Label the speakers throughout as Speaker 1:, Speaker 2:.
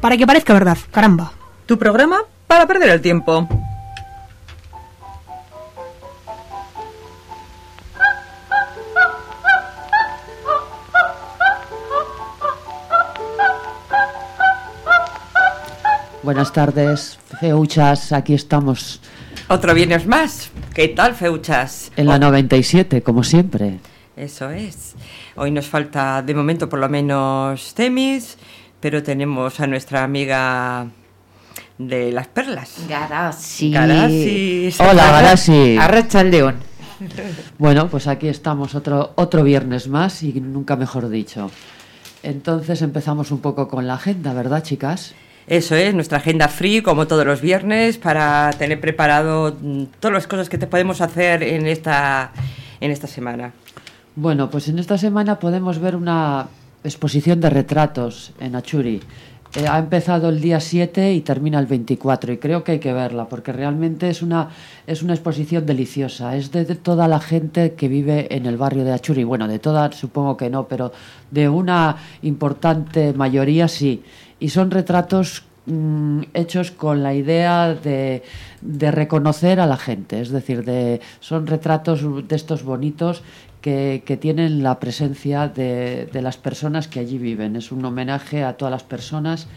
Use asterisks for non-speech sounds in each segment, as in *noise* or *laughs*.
Speaker 1: para que parezca verdad, caramba.
Speaker 2: Tu programa para perder el tiempo.
Speaker 3: Buenas tardes, feuchas, aquí estamos
Speaker 4: Otro viernes más. ¿Qué tal, feuchas?
Speaker 3: en la 97, como siempre.
Speaker 4: Eso es. Hoy nos falta de momento por lo menos Temis, pero tenemos a nuestra amiga de las perlas.
Speaker 5: Garasi.
Speaker 4: Garasi.
Speaker 3: Hola, Garasi.
Speaker 5: Arracha el león. *laughs*
Speaker 3: Bueno, pues aquí estamos otro, otro viernes más y nunca mejor dicho. Entonces empezamos un poco con la agenda, ¿verdad, chicas?
Speaker 4: Eso es, nuestra agenda free, como todos los viernes, para tener preparado mm, todas las cosas que te podemos hacer en esta, en esta semana.
Speaker 3: Bueno, pues en esta semana podemos ver una exposición de retratos en Achuri. Eh, ha empezado el día 7 y termina el 24 y creo que hay que verla porque realmente es una, es una exposición deliciosa. Es de, toda la gente que vive en el barrio de Achuri. Bueno, de toda supongo que no, pero de una importante mayoría sí. Y son retratos mm, hechos con la idea de, de reconocer a la gente. Es decir, de, son retratos de estos bonitos que, tienen la presencia de, de las personas que allí viven. Es un homenaje a todas las personas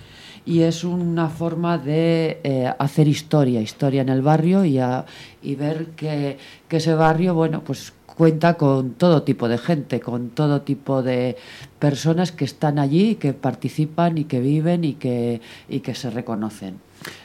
Speaker 3: y es una forma de eh, hacer historia, historia en el barrio y, a- y ver que, que ese barrio, bueno, pues cuenta con todo tipo de gente, con todo tipo de personas que están allí, que participan y que viven y que, y que se reconocen.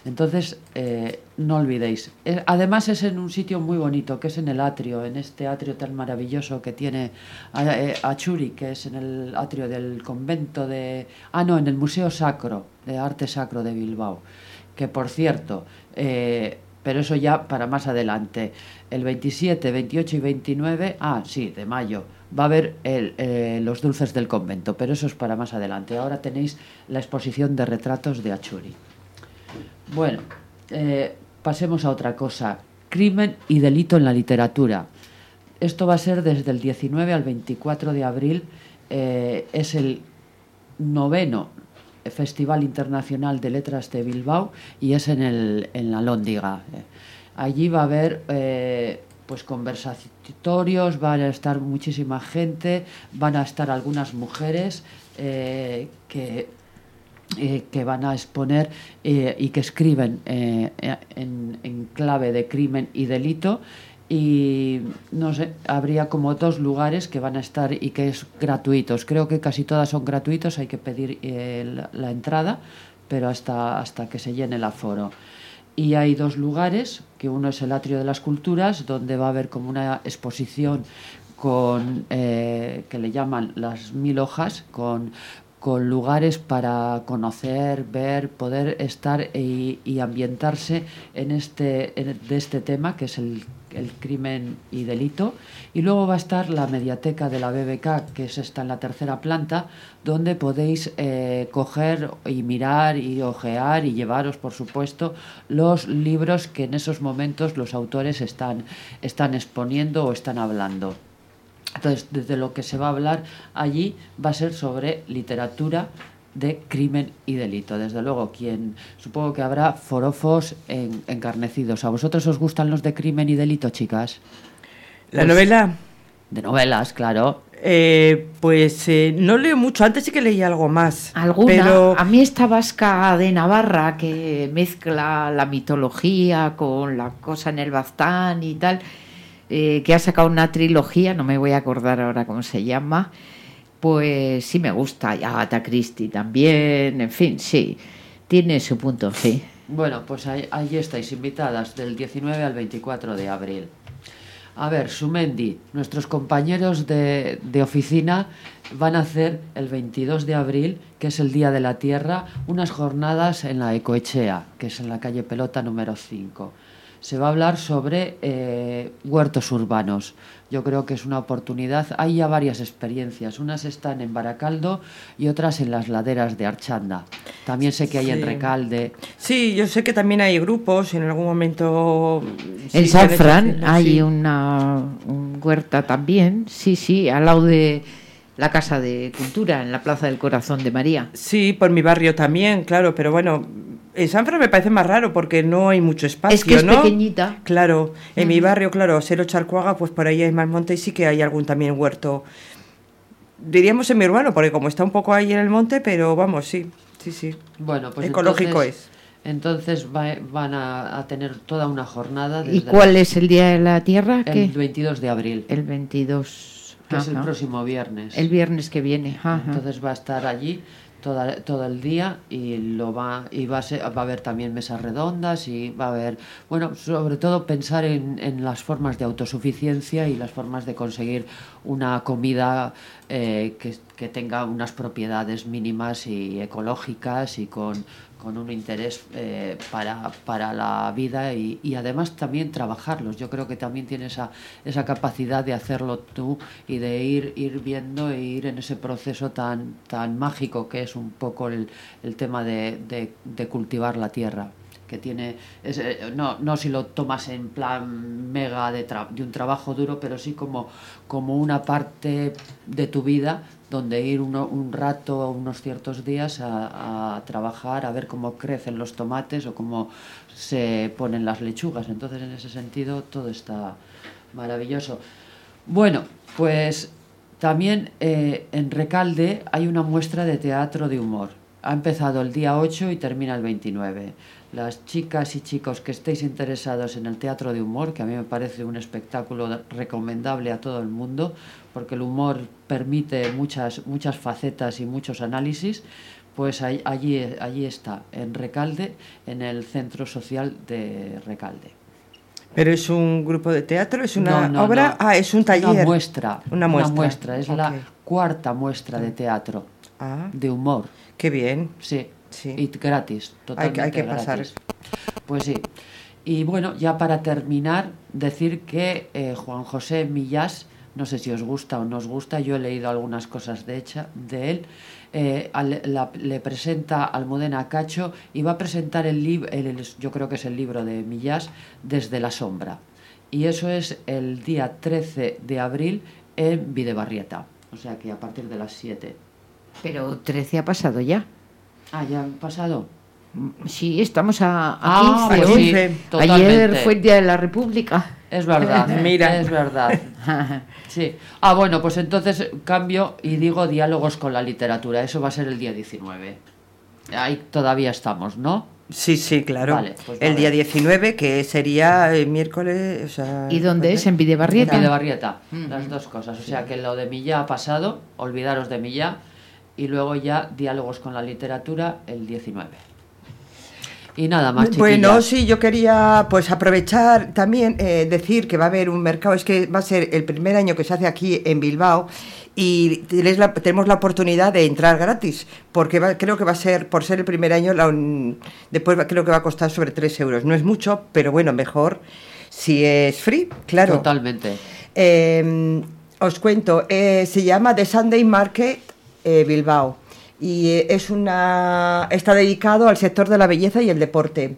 Speaker 3: Entonces, eh, no olvidéis. Eh, además es en un sitio muy bonito, que es en el atrio, en este atrio tan maravilloso que tiene eh, Achuri, que es en el atrio del convento de... Ah, no, en el Museo Sacro, de Arte Sacro de Bilbao. Que por cierto, eh, pero eso ya para más adelante. El 27, 28 y 29, ah, sí, de mayo, va a haber el, eh, los dulces del convento, pero eso es para más adelante. Ahora tenéis la exposición de retratos de Achuri. Bueno, eh, pasemos a otra cosa. Crimen y delito en la literatura. Esto va a ser desde el 19 al 24 de abril. eh, es el noveno Festival Internacional de Letras de Bilbao y es en, el, en la Lóndiga. Eh, Allí va a haber pues conversatorios, van a estar muchísima gente, van a estar algunas mujeres eh, que eh, que van a exponer eh, y que escriben eh, en, clave de crimen y delito y no sé, habría como dos lugares que van a estar y que es gratuitos. Creo que casi todas son gratuitos, hay que pedir la, entrada, pero hasta, hasta que se llene el aforo. Y hay dos lugares, que uno es el Atrio de las Culturas, donde va a haber como una exposición con que le llaman las mil hojas, con, con lugares para conocer, ver, poder estar y, y ambientarse en este, de este tema que es el, el crimen y delito. Y luego va a estar la mediateca de la BBK, que es esta en la tercera planta, donde podéis eh, coger y mirar y ojear y llevaros, por supuesto, los libros que en esos momentos los autores están, están exponiendo o están hablando. Entonces, desde lo que se va a hablar allí va a ser sobre literatura de crimen y delito. Desde luego, quien supongo que habrá forofos en- encarnecidos. ¿A vosotros os gustan los de crimen y delito, chicas?
Speaker 4: La
Speaker 3: Pues-
Speaker 4: novela,
Speaker 3: De novelas, claro.
Speaker 4: eh, pues eh, no leo mucho. Antes sí que leía algo más.
Speaker 5: Alguna.
Speaker 4: Pero
Speaker 5: A mí esta vasca de Navarra que mezcla la mitología con la cosa en el Baztán y tal, eh, que ha sacado una trilogía, no me voy a acordar ahora cómo se llama, pues sí me gusta. Y Agatha Christie también, en fin, sí. Tiene su punto, sí.
Speaker 3: Bueno, pues ahí, estáis invitadas del 19 al 24 de abril. A ver, Sumendi, nuestros compañeros de, de oficina van a hacer el 22 de abril, que es el Día de la Tierra, unas jornadas en la Ecoechea, que es en la calle Pelota número 5. Se va a hablar sobre eh, huertos urbanos. Yo creo que es una oportunidad. Hay ya varias experiencias. Unas están en Baracaldo y otras en las laderas de Archanda. También sé que hay en
Speaker 4: Sí.
Speaker 3: Recalde.
Speaker 4: sí, yo sé que también hay grupos. En algún momento. sí,
Speaker 5: en
Speaker 4: han
Speaker 5: San Fran hay
Speaker 4: sí.
Speaker 5: una un huerta también, sí, sí, al lado de la Casa de Cultura, en la Plaza del Corazón de María.
Speaker 4: Sí, por mi barrio también, claro, pero bueno, en Sanfra me parece más raro porque no hay mucho espacio,
Speaker 5: Es que es
Speaker 4: ¿no?
Speaker 5: pequeñita.
Speaker 4: Claro, en mi barrio, claro, Sero Charcuaga, pues por ahí hay más monte y sí que hay algún también huerto, diríamos semi-urbano, porque como está un poco ahí en el monte, pero vamos, sí, sí, sí.
Speaker 3: Bueno, pues
Speaker 4: Ecológico
Speaker 3: entonces, Entonces va- van a, a tener toda una jornada.
Speaker 5: ¿Y
Speaker 3: desde
Speaker 5: cuál es el Día de la Tierra?
Speaker 3: El
Speaker 5: ¿Qué?
Speaker 3: 22 de abril,
Speaker 5: El 22.
Speaker 3: que es el próximo viernes.
Speaker 5: El viernes que viene. ajá.
Speaker 3: Entonces va a estar allí toda, todo el día y lo va y va a, ser- va a haber también mesas redondas y va a haber bueno sobre todo pensar en, las formas de autosuficiencia y las formas de conseguir una comida eh, que, que tenga unas propiedades mínimas y ecológicas y con, con un interés eh, para, para la vida y, además también trabajarlos. Yo creo que también tiene esa, esa capacidad de hacerlo tú y de ir, ir viendo e ir en ese proceso tan, tan mágico que es un poco el, el tema de, de- cultivar la tierra que tiene no, no si lo tomas en plan mega de, tra- de un trabajo duro pero sí como, como una parte de tu vida donde ir un rato unos ciertos días a, a trabajar a ver cómo crecen los tomates o cómo se ponen las lechugas entonces en ese sentido todo está maravilloso bueno pues también eh, en Recalde hay una muestra de teatro de humor. Ha empezado el día 8 y termina el 29. Las chicas y chicos que estéis interesados en el teatro de humor, que a mí me parece un espectáculo recomendable a todo el mundo, porque el humor permite muchas, muchas facetas y muchos análisis, pues allí, allí está, en Recalde, en el Centro Social de Recalde.
Speaker 4: Pero es un grupo de teatro, es una
Speaker 3: No, no,
Speaker 4: obra,
Speaker 3: no.
Speaker 4: ah, es un taller.
Speaker 3: Una muestra.
Speaker 4: Una muestra.
Speaker 3: Es la cuarta muestra de teatro,
Speaker 4: Ah,
Speaker 3: de humor.
Speaker 4: qué bien.
Speaker 3: Sí.
Speaker 4: Sí.
Speaker 3: Y gratis.
Speaker 4: Hay que-
Speaker 3: Totalmente
Speaker 4: hay que pasar.
Speaker 3: gratis. Pues sí. Y bueno, ya para terminar, decir que eh, Juan José Millás, no sé si os gusta o no os gusta, yo he leído algunas cosas de, hecha, de él, eh, al- la- le presenta Almudena Cacho y va a presentar el libro, yo creo que es el libro de Millás, Desde la Sombra. Y eso es el día 13 de abril en Videbarrieta. O sea que a partir de las 7.
Speaker 5: Pero 13 ha pasado ya.
Speaker 3: Ah, ya han pasado.
Speaker 5: Sí, estamos a, a
Speaker 3: Ah,
Speaker 5: 15
Speaker 4: pues
Speaker 5: hoy.
Speaker 4: sí,
Speaker 5: Ayer fue el Día de la República.
Speaker 3: Es verdad, *laughs*
Speaker 4: Mira.
Speaker 3: es verdad. *laughs* Sí. Ah, bueno, pues entonces cambio y digo diálogos con la literatura. Eso va a ser el día 19. Ahí todavía estamos, ¿no?
Speaker 4: Sí, sí, claro.
Speaker 3: Vale, pues
Speaker 4: el día
Speaker 3: ver.
Speaker 4: 19, que sería el miércoles. O sea,
Speaker 5: ¿Y dónde es? ¿En
Speaker 3: De
Speaker 5: Videbarrieta?
Speaker 3: Barrieta, las dos cosas. O sea que lo de Millá ha pasado, olvidaros de Millá, y luego ya diálogos con la literatura el 19. Y nada más,
Speaker 4: Bueno, sí, yo quería pues aprovechar también eh, decir que va a haber un mercado, es que va a ser el primer año que se hace aquí en Bilbao y la- tenemos la oportunidad de entrar gratis, porque va- creo que va a ser, por ser el primer año, la un- después va- creo que va a costar sobre 3 euros. No es mucho, pero bueno, mejor si es free, claro.
Speaker 3: Totalmente.
Speaker 4: Eh, os cuento, eh, se llama The Sunday Market eh, Bilbao y eh, es una está dedicado al sector de la belleza y el deporte.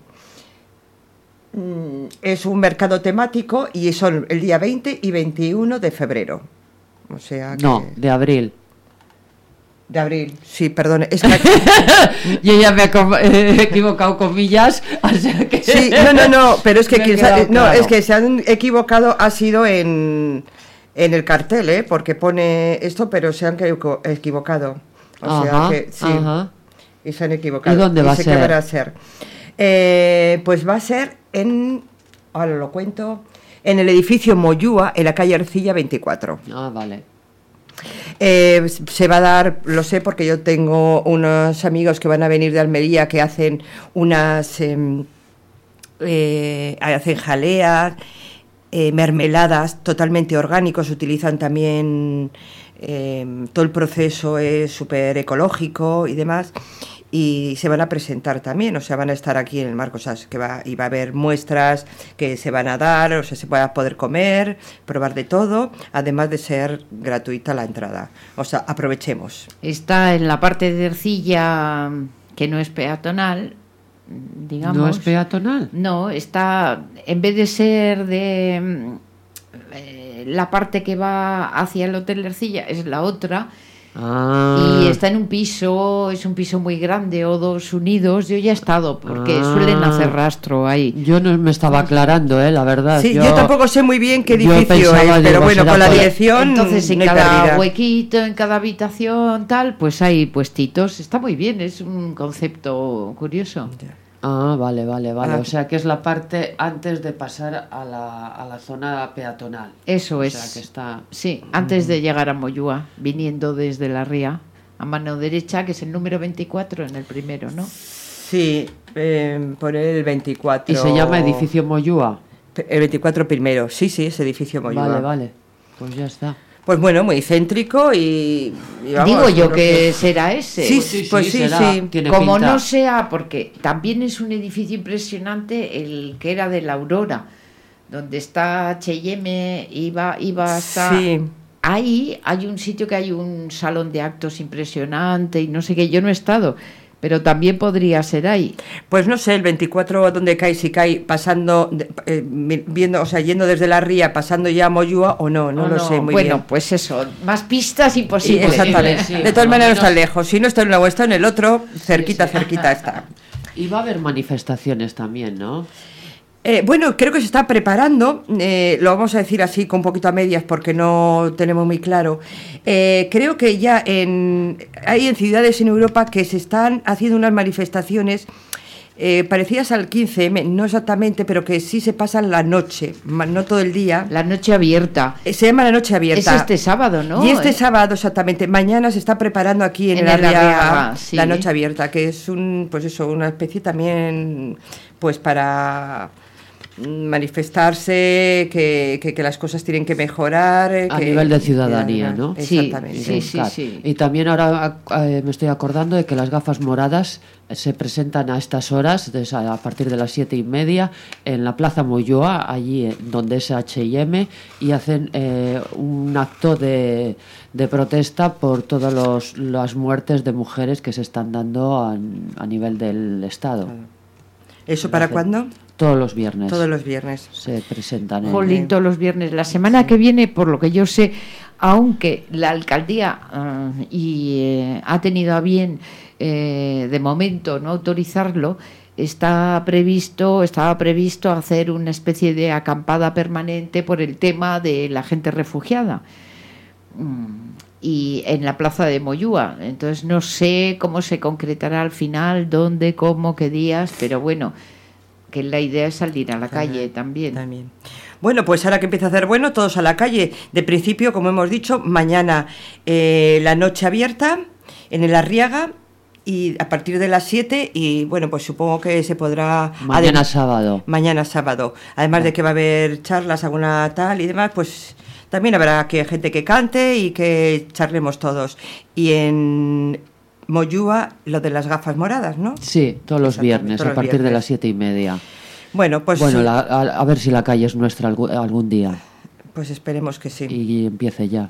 Speaker 4: Mm, Es un mercado temático y son el día 20 y 21 de febrero. O sea que-
Speaker 3: No, de abril.
Speaker 4: de abril. Sí, perdón, es que *laughs*
Speaker 3: Yo ya me he equivocado comillas, *laughs* o sea que...
Speaker 4: Sí, no, no, no, pero es que *laughs*
Speaker 3: ha
Speaker 4: no,
Speaker 3: claro.
Speaker 4: es que se han equivocado ha sido en, en el cartel, ¿eh? Porque pone esto, pero se han equivo- equivocado. O sea
Speaker 3: Ajá,
Speaker 4: que sí,
Speaker 3: ajá.
Speaker 4: y se han equivocado.
Speaker 3: ¿Y dónde va a ser?
Speaker 4: qué va a ser. Eh, pues va a ser en, ahora lo cuento, en el edificio Moyúa, en la calle Arcilla 24.
Speaker 3: Ah, vale.
Speaker 4: Eh, se va a dar, lo sé porque yo tengo unos amigos que van a venir de Almería que hacen unas, em, eh, hacen jaleas, mermeladas totalmente orgánicos, utilizan también, em, todo el proceso es súper ecológico y demás. Y se van a presentar también, o sea, van a estar aquí en el marco, o sea, que va, y va a haber muestras que se van a dar, o sea, se va a poder comer, probar de todo, además de ser gratuita la entrada. O sea, aprovechemos.
Speaker 5: Está en la parte de Ercilla que no es peatonal, digamos.
Speaker 3: ¿No es peatonal?
Speaker 5: No, está, en vez de ser de eh, la parte que va hacia el Hotel Ercilla, es la otra.
Speaker 3: Ah.
Speaker 5: Y está en un piso, es un piso muy grande, o dos unidos. Yo ya he estado, porque
Speaker 3: Ah.
Speaker 5: suelen hacer rastro ahí.
Speaker 3: Yo no me estaba aclarando, ¿eh? La verdad.
Speaker 4: Sí, yo, tampoco sé muy bien qué edificio es, pero
Speaker 3: digo,
Speaker 4: bueno, con la dirección
Speaker 5: Entonces, en
Speaker 4: no
Speaker 5: cada
Speaker 4: pérdida.
Speaker 5: huequito, en cada habitación, tal, pues hay puestitos. Está muy bien, es un concepto curioso.
Speaker 3: Ah, vale, vale, vale.
Speaker 4: Ah.
Speaker 3: O sea que es la parte antes de pasar a la, a la zona peatonal.
Speaker 5: Eso
Speaker 3: o
Speaker 5: es.
Speaker 3: sea que está.
Speaker 5: Sí, antes de llegar a Moyúa, viniendo desde la ría, a mano derecha, que es el número 24 en el primero, ¿no?
Speaker 4: Sí, eh, por el 24.
Speaker 3: Y se llama edificio Moyúa.
Speaker 4: El 24 primero, sí, sí, es edificio Moyúa.
Speaker 3: Vale, vale. Pues ya está.
Speaker 4: Pues bueno, muy céntrico y... y vamos,
Speaker 5: Digo yo que será ese.
Speaker 4: Sí,
Speaker 3: Pues sí,
Speaker 4: pues
Speaker 3: sí,
Speaker 4: sí,
Speaker 3: será.
Speaker 4: sí.
Speaker 5: Como
Speaker 3: pinta.
Speaker 5: no sea, porque también es un edificio impresionante el que era de la Aurora, donde está H&M, iba, iba hasta...
Speaker 4: Sí.
Speaker 5: Ahí hay un sitio que hay un salón de actos impresionante y no sé qué, yo no he estado, pero también podría ser ahí.
Speaker 4: Pues no sé, el 24 donde cae, si cae pasando, de- eh, viendo, o sea, yendo desde la ría, pasando ya a Moyúa o no, no
Speaker 5: ¿O
Speaker 4: lo sé muy
Speaker 5: bueno,
Speaker 4: bien.
Speaker 5: pues eso, más pistas
Speaker 4: Sí,
Speaker 5: imposibles.
Speaker 4: exactamente.
Speaker 3: sí,
Speaker 4: de todas maneras está lejos. Si no está en una o está en el otro, cerquita, cerquita está. *laughs*
Speaker 3: Y va a haber manifestaciones también, ¿no?
Speaker 4: Eh, bueno, creo que se está preparando, eh, lo vamos a decir así con un poquito a medias porque no tenemos muy claro. Eh, creo que ya en, hay en ciudades en Europa que se están haciendo unas manifestaciones eh, parecidas al 15M, no exactamente, pero que sí se pasan la noche, no todo el día.
Speaker 5: La noche abierta.
Speaker 4: Eh, Se llama la noche abierta.
Speaker 5: Es este sábado, ¿no?
Speaker 4: Y este
Speaker 5: Eh,
Speaker 4: sábado, exactamente. Mañana se está preparando aquí en,
Speaker 5: En
Speaker 4: el Arriaga
Speaker 5: sí.
Speaker 4: la noche abierta, que es un, pues eso, una especie también, pues para manifestarse que, que- que las cosas tienen que mejorar.
Speaker 3: A
Speaker 4: que-
Speaker 3: nivel de ciudadanía, ¿no?
Speaker 5: Sí,
Speaker 4: Exactamente.
Speaker 5: sí, sí, sí.
Speaker 3: Y también ahora eh, me estoy acordando de que las gafas moradas eh, se presentan a estas horas, a partir de las siete y media, en la Plaza Moyoa, allí eh, donde es H&M, y hacen eh, un acto de, de protesta por todas los- las muertes de mujeres que se están dando a, a nivel del Estado.
Speaker 4: ¿Eso para cuándo?
Speaker 3: Todos los viernes
Speaker 4: Todos los viernes.
Speaker 3: se presentan. en-
Speaker 5: Jolín, todos los viernes. La semana que viene, por lo que yo sé, aunque la alcaldía ah, y eh, ha tenido a bien eh, de momento no autorizarlo, está previsto, estaba previsto hacer una especie de acampada permanente por el tema de la gente refugiada. Mm, Y en la plaza de Moyúa. Entonces no sé cómo se concretará al final, dónde, cómo, qué días, pero bueno, que la idea es salir a la calle también.
Speaker 4: También. Bueno, pues ahora que empieza a hacer bueno, todos a la calle. De principio, como hemos dicho, mañana eh, la noche abierta en el Arriaga y a partir de las 7 y bueno, pues supongo que se podrá...
Speaker 3: Mañana sábado.
Speaker 4: Mañana sábado. Además de que va a haber charlas, alguna tal y demás, pues también habrá aquí gente que cante y que charlemos todos. Y en Moyúa, lo de las gafas moradas, ¿no?
Speaker 3: Sí, todos los viernes,
Speaker 4: todos
Speaker 3: a partir de las siete y media.
Speaker 4: Bueno, pues,
Speaker 3: bueno, la- a, a ver si la calle es nuestra algún día
Speaker 4: pues esperemos que sí.
Speaker 3: y empiece ya.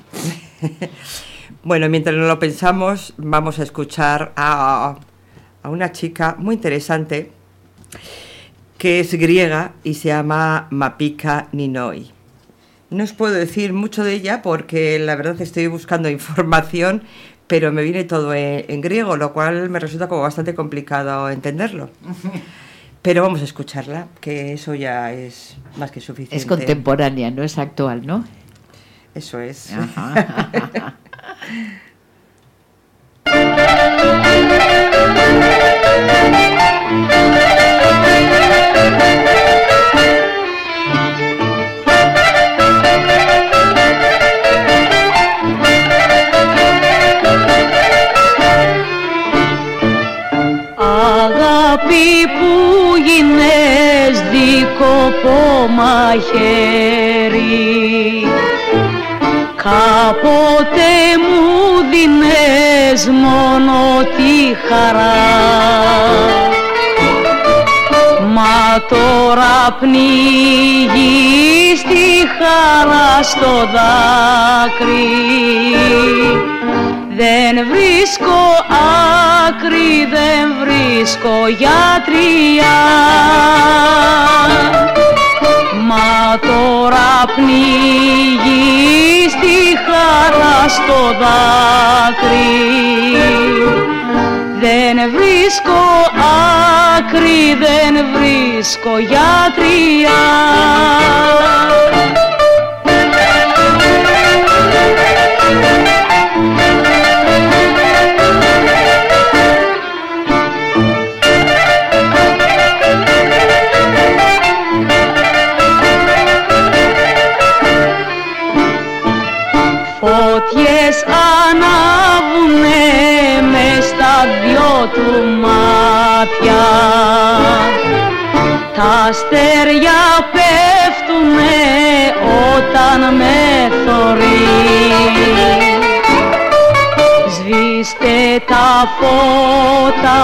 Speaker 3: *laughs*
Speaker 4: Bueno, mientras no lo pensamos, vamos a escuchar a, a una chica muy interesante que es griega y se llama Mapika Ninoi. No os puedo decir mucho de ella porque la verdad estoy buscando *laughs* información, pero me viene todo en, griego, lo cual me resulta como bastante complicado entenderlo. *laughs* Pero vamos a escucharla, que eso ya es más que suficiente.
Speaker 5: Es contemporánea, no es actual, ¿no?
Speaker 4: Eso es.
Speaker 5: Ajá. *laughs*
Speaker 6: χαρά. Μα τώρα πνίγεις τη χαρά στο δάκρυ. Δεν βρίσκω άκρη, δεν βρίσκω γιατριά Μα τώρα πνίγεις τη χαρά στο δάκρυ Δεν βρίσκω άκρη, δεν βρίσκω γιατριά Φωτιές αστέρια πέφτουνε όταν με θωρείς. Σβήστε τα φώτα,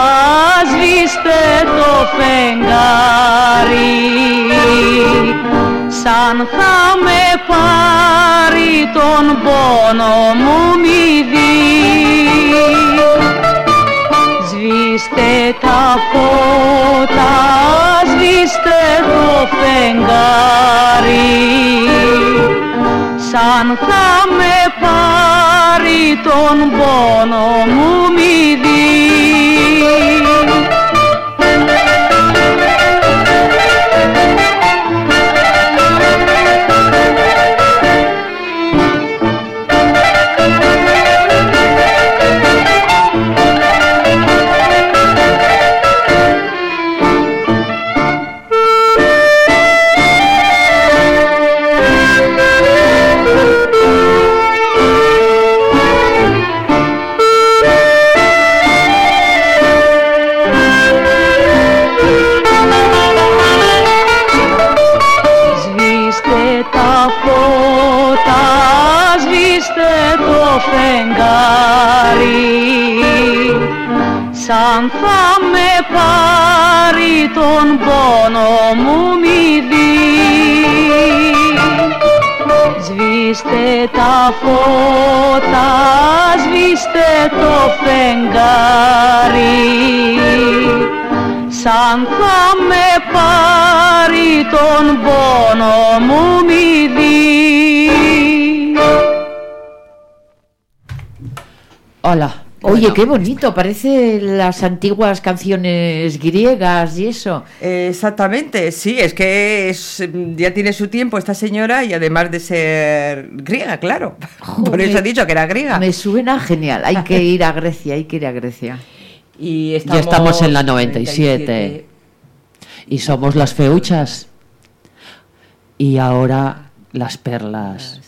Speaker 6: σβήστε το φεγγάρι. Σαν θα με πάρει τον πόνο μου μη δεις. Σβήστε τα φώτα, φεγγάρι Σαν θα με πάρει τον πόνο μου μη δεις Σαν θα με πάρει τον πόνο μου μη δει Σβήστε τα φώτα, σβήστε το φεγγάρι. Σαν θα με πάρει τον πόνο μου μη
Speaker 5: Oye, qué bonito, parece las antiguas canciones griegas y eso.
Speaker 4: Exactamente, sí, es que ya tiene su tiempo esta señora y además de ser griega, claro. Por eso he dicho que era griega.
Speaker 5: Me suena genial, hay que ir a Grecia, hay que ir a Grecia.
Speaker 4: Y estamos,
Speaker 3: ya estamos en la 97. Y somos las feuchas. Y ahora las perlas.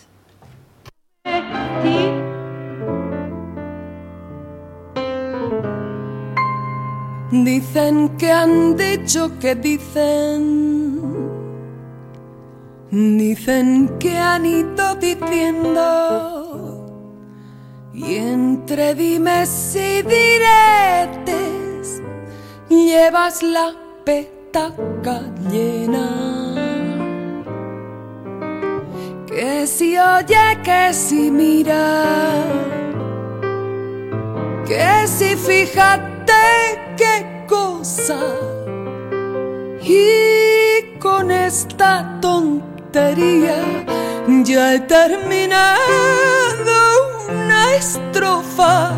Speaker 7: Dicen que han dicho que dicen. Dicen que han ido diciendo. Y entre dimes y diretes llevas la petaca llena. Que si oye, que si mira, que si fíjate Y con esta tontería ya he terminado una estrofa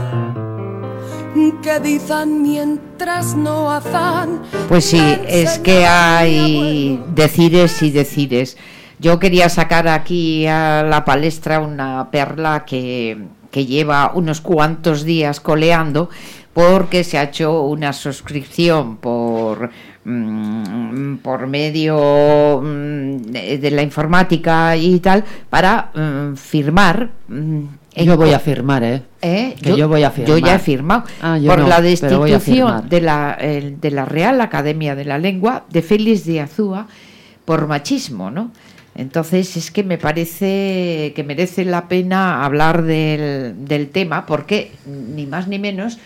Speaker 7: que dicen mientras no hacen.
Speaker 5: Pues sí, es que hay decires y decires. Yo quería sacar aquí a la palestra una perla que, que lleva unos cuantos días coleando porque se ha hecho una suscripción por mm, por medio mm, de, la informática y tal para mm, firmar
Speaker 3: Yo voy a firmar, ¿eh?
Speaker 5: ¿Eh?
Speaker 3: Que yo voy a
Speaker 5: Yo ya he
Speaker 3: firmar.
Speaker 5: firmado
Speaker 3: Ah,
Speaker 5: por
Speaker 3: no,
Speaker 5: la destitución
Speaker 3: firmar.
Speaker 5: de la, de la Real Academia de la Lengua de Félix de Azúa por machismo, ¿no? Entonces es que me parece que merece la pena hablar del, del tema porque ni más ni menos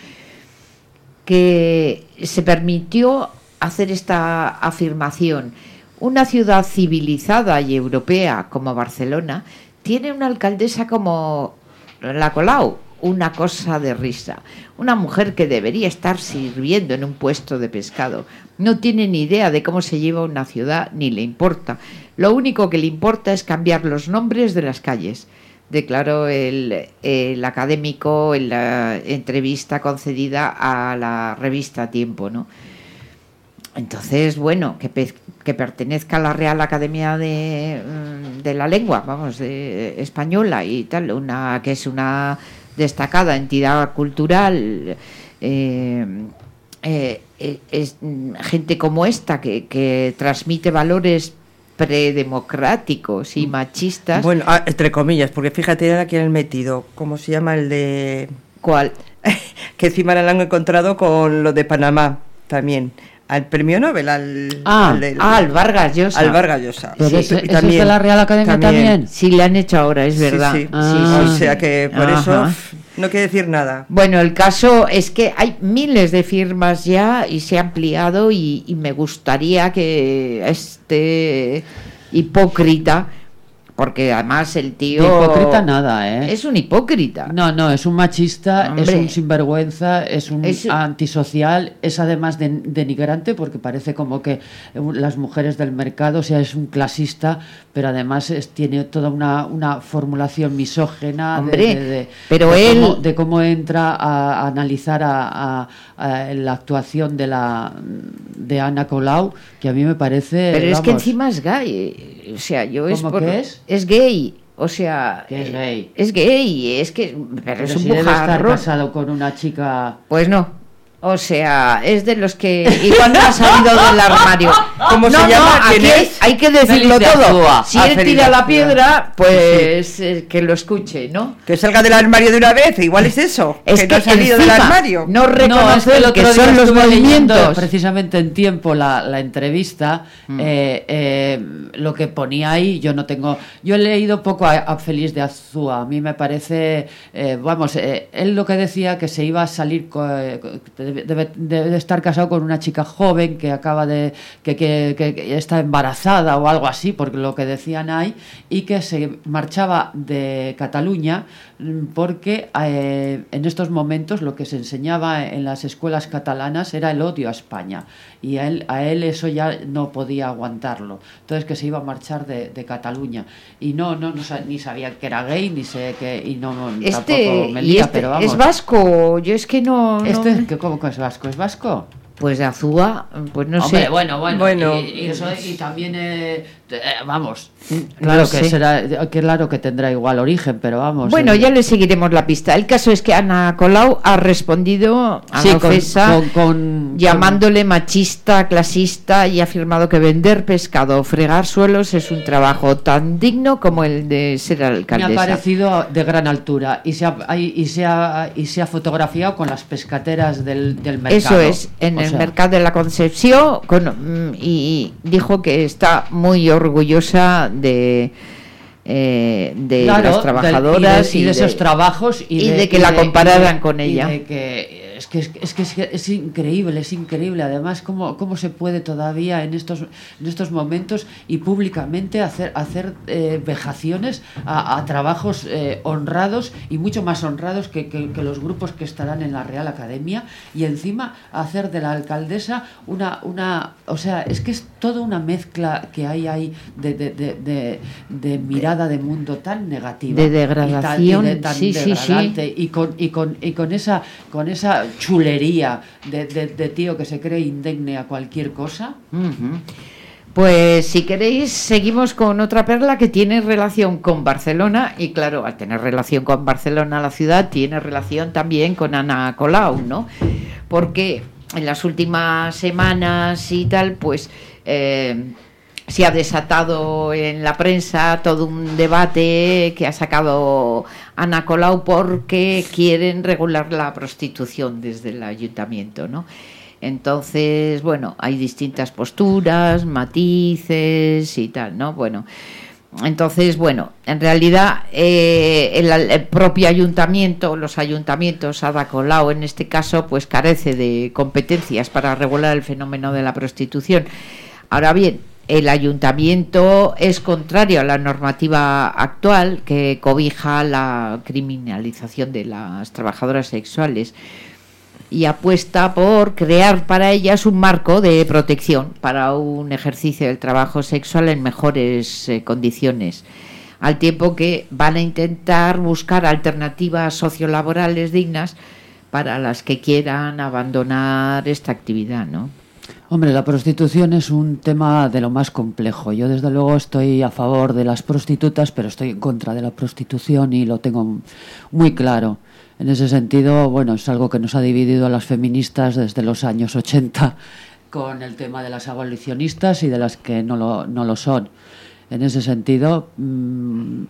Speaker 5: que se permitió hacer esta afirmación. Una ciudad civilizada y europea como Barcelona tiene una alcaldesa como la Colau, una cosa de risa. Una mujer que debería estar sirviendo en un puesto de pescado. No tiene ni idea de cómo se lleva una ciudad ni le importa. Lo único que le importa es cambiar los nombres de las calles declaró el, el académico en la entrevista concedida a la revista Tiempo, ¿no? Entonces, bueno, que, que pertenezca a la Real Academia de, mm, de la Lengua, vamos, de, española y tal, una que es una destacada entidad cultural, eh, eh, eh, mm, gente como esta que, que transmite valores predemocráticos y machistas.
Speaker 4: Bueno, ah, entre comillas, porque fíjate ahora quién han metido. ¿Cómo se llama el de...?
Speaker 5: ¿Cuál? *laughs*
Speaker 4: que encima lo han encontrado con lo de Panamá también. Al premio Nobel, al...
Speaker 3: Ah,
Speaker 4: al del-
Speaker 5: Ah, al Vargas Llosa.
Speaker 4: al Vargas Llosa.
Speaker 3: Pero
Speaker 4: Sí,
Speaker 3: ese-
Speaker 4: y
Speaker 3: ese es de la Real Academia también.
Speaker 5: Sí, le han hecho ahora, es
Speaker 4: Sí,
Speaker 5: verdad.
Speaker 4: sí.
Speaker 3: Ah.
Speaker 4: O sea que por eso
Speaker 5: Ajá.
Speaker 4: No quiere decir nada.
Speaker 5: Bueno, el caso es que hay miles de firmas ya y se ha ampliado y, y me gustaría que este hipócrita, porque además el tío...
Speaker 3: De hipócrita nada, ¿eh?
Speaker 5: Es un hipócrita.
Speaker 3: No, no, es un machista,
Speaker 5: Hombre.
Speaker 3: es un sinvergüenza, es un
Speaker 5: Es-
Speaker 3: antisocial, es además den- denigrante porque parece como que eh, las mujeres del mercado, o sea, es un clasista, pero además es- tiene toda una, una formulación misógena de-
Speaker 5: Hombre,
Speaker 3: de, de-
Speaker 5: pero
Speaker 3: de
Speaker 5: él-
Speaker 3: cómo, de cómo entra a, a analizar a, a- a la actuación de la de Ana Colau, que a mí me parece...
Speaker 5: Pero es que encima es gay. O sea, yo es
Speaker 3: ¿Cómo
Speaker 5: por-
Speaker 3: que es?
Speaker 5: Es gay. O sea...
Speaker 3: Que es gay.
Speaker 5: Es gay, es que... Pero,
Speaker 3: pero
Speaker 5: es un
Speaker 3: si debe estar casado con una chica...
Speaker 5: Pues no. O sea, es de los que igual no ha salido del armario.
Speaker 4: ¿Cómo
Speaker 5: no,
Speaker 4: se llama?
Speaker 5: No,
Speaker 4: ¿Quién
Speaker 5: aquí hay,
Speaker 4: es?
Speaker 5: hay que decirlo todo. Si
Speaker 4: Ah,
Speaker 5: él tira la piedra, pues eh, que lo escuche, ¿no?
Speaker 4: Que salga del armario de una vez, igual es eso.
Speaker 5: Es
Speaker 4: que,
Speaker 5: que
Speaker 4: no ha salido del armario.
Speaker 5: no
Speaker 3: No, es
Speaker 5: reconoce
Speaker 3: que
Speaker 5: son los movimientos.
Speaker 3: precisamente en tiempo la, la entrevista
Speaker 5: Mm.
Speaker 3: eh, eh, lo que ponía ahí yo no tengo yo he leído poco a, a Feliz de Azúa a mí me parece eh, vamos eh, él lo que decía que se iba a salir co- eh, debe, debe- debe de estar casado con una chica joven que acaba de que, que- que- está embarazada o algo así porque lo que decían ahí y que se marchaba de Cataluña porque eh, en estos momentos lo que se enseñaba en las escuelas catalanas era el odio a España y a él, a él eso ya no podía aguantarlo entonces que se iba a marchar de, de Cataluña y no no, no ni sabía que era gay ni sé que y no no,
Speaker 5: Este,
Speaker 3: tampoco me
Speaker 5: y
Speaker 3: lía
Speaker 5: este
Speaker 3: pero vamos
Speaker 5: es vasco. Yo es que no. no-
Speaker 3: este que cómo que es vasco es vasco
Speaker 5: Pues de Azúa, pues no
Speaker 3: Hombre,
Speaker 5: sé.
Speaker 3: bueno, bueno,
Speaker 4: Bueno.
Speaker 3: y, y eso, y también, eh, eh, vamos,
Speaker 5: No
Speaker 3: claro que
Speaker 5: sé.
Speaker 3: será, eh, claro que tendrá igual origen, pero vamos.
Speaker 5: Bueno,
Speaker 3: eh,
Speaker 5: ya le seguiremos la pista. El caso es que Ana Colau ha respondido a
Speaker 3: sí, con,
Speaker 5: ofensa
Speaker 3: con- con-
Speaker 5: llamándole machista, clasista y ha afirmado que vender pescado o fregar suelos es un trabajo tan digno como el de ser
Speaker 3: Me ha
Speaker 5: alcaldesa.
Speaker 3: parecido de gran altura y se ha, y, se ha, y se ha fotografiado con las pescateras del, del mercado.
Speaker 5: Eso es, en
Speaker 3: O
Speaker 5: el
Speaker 3: sea-
Speaker 5: mercado de la Concepción con- mm, y dijo que está muy orgullosa de eh, de
Speaker 3: Claro,
Speaker 5: las
Speaker 3: del-
Speaker 5: trabajadoras
Speaker 3: y de, y de esos trabajos y,
Speaker 5: y de que la compararan con
Speaker 3: y
Speaker 5: ella.
Speaker 3: de que es que es, es que es, que es increíble, es increíble. Además, cómo, cómo se puede todavía en estos en estos momentos y públicamente hacer hacer eh, vejaciones a, a trabajos eh, honrados y mucho más honrados que, que- que los grupos que estarán en la Real Academia y encima hacer de la alcaldesa una una o sea es que es toda una mezcla que hay ahí de, de, de, mirada de mundo tan negativa
Speaker 5: De
Speaker 3: y tan- y
Speaker 5: degradación,
Speaker 3: tan
Speaker 5: sí, sí, sí.
Speaker 3: y con y con y con esa con esa chulería de, de- de tío que se cree indigne a cualquier cosa.
Speaker 5: Pues si queréis, seguimos con otra perla que tiene relación con Barcelona y claro, al tener relación con Barcelona la ciudad, tiene relación también con Ana Colau, ¿no? Porque en las últimas semanas y tal, pues eh, se ha desatado en la prensa todo un debate que ha sacado Ana Colau porque quieren regular la prostitución desde el ayuntamiento, ¿no? Entonces, bueno, hay distintas posturas, matices y tal, ¿no? Bueno, entonces, bueno, en realidad eh, el, propio ayuntamiento, los ayuntamientos, Ada Colau en este caso, pues carece de competencias para regular el fenómeno de la prostitución. Ahora bien, el ayuntamiento es contrario a la normativa actual que cobija la criminalización de las trabajadoras sexuales y apuesta por crear para ellas un marco de protección para un ejercicio del trabajo sexual en mejores eh, condiciones, al tiempo que van a intentar buscar alternativas sociolaborales dignas para las que quieran abandonar esta actividad, ¿no?
Speaker 3: Hombre, la prostitución es un tema de lo más complejo. Yo desde luego estoy a favor de las prostitutas, pero estoy en contra de la prostitución y lo tengo muy claro. En ese sentido, bueno, es algo que nos ha dividido a las feministas desde los años 80 con el tema de las abolicionistas y de las que no lo, no lo son. En ese sentido, mm,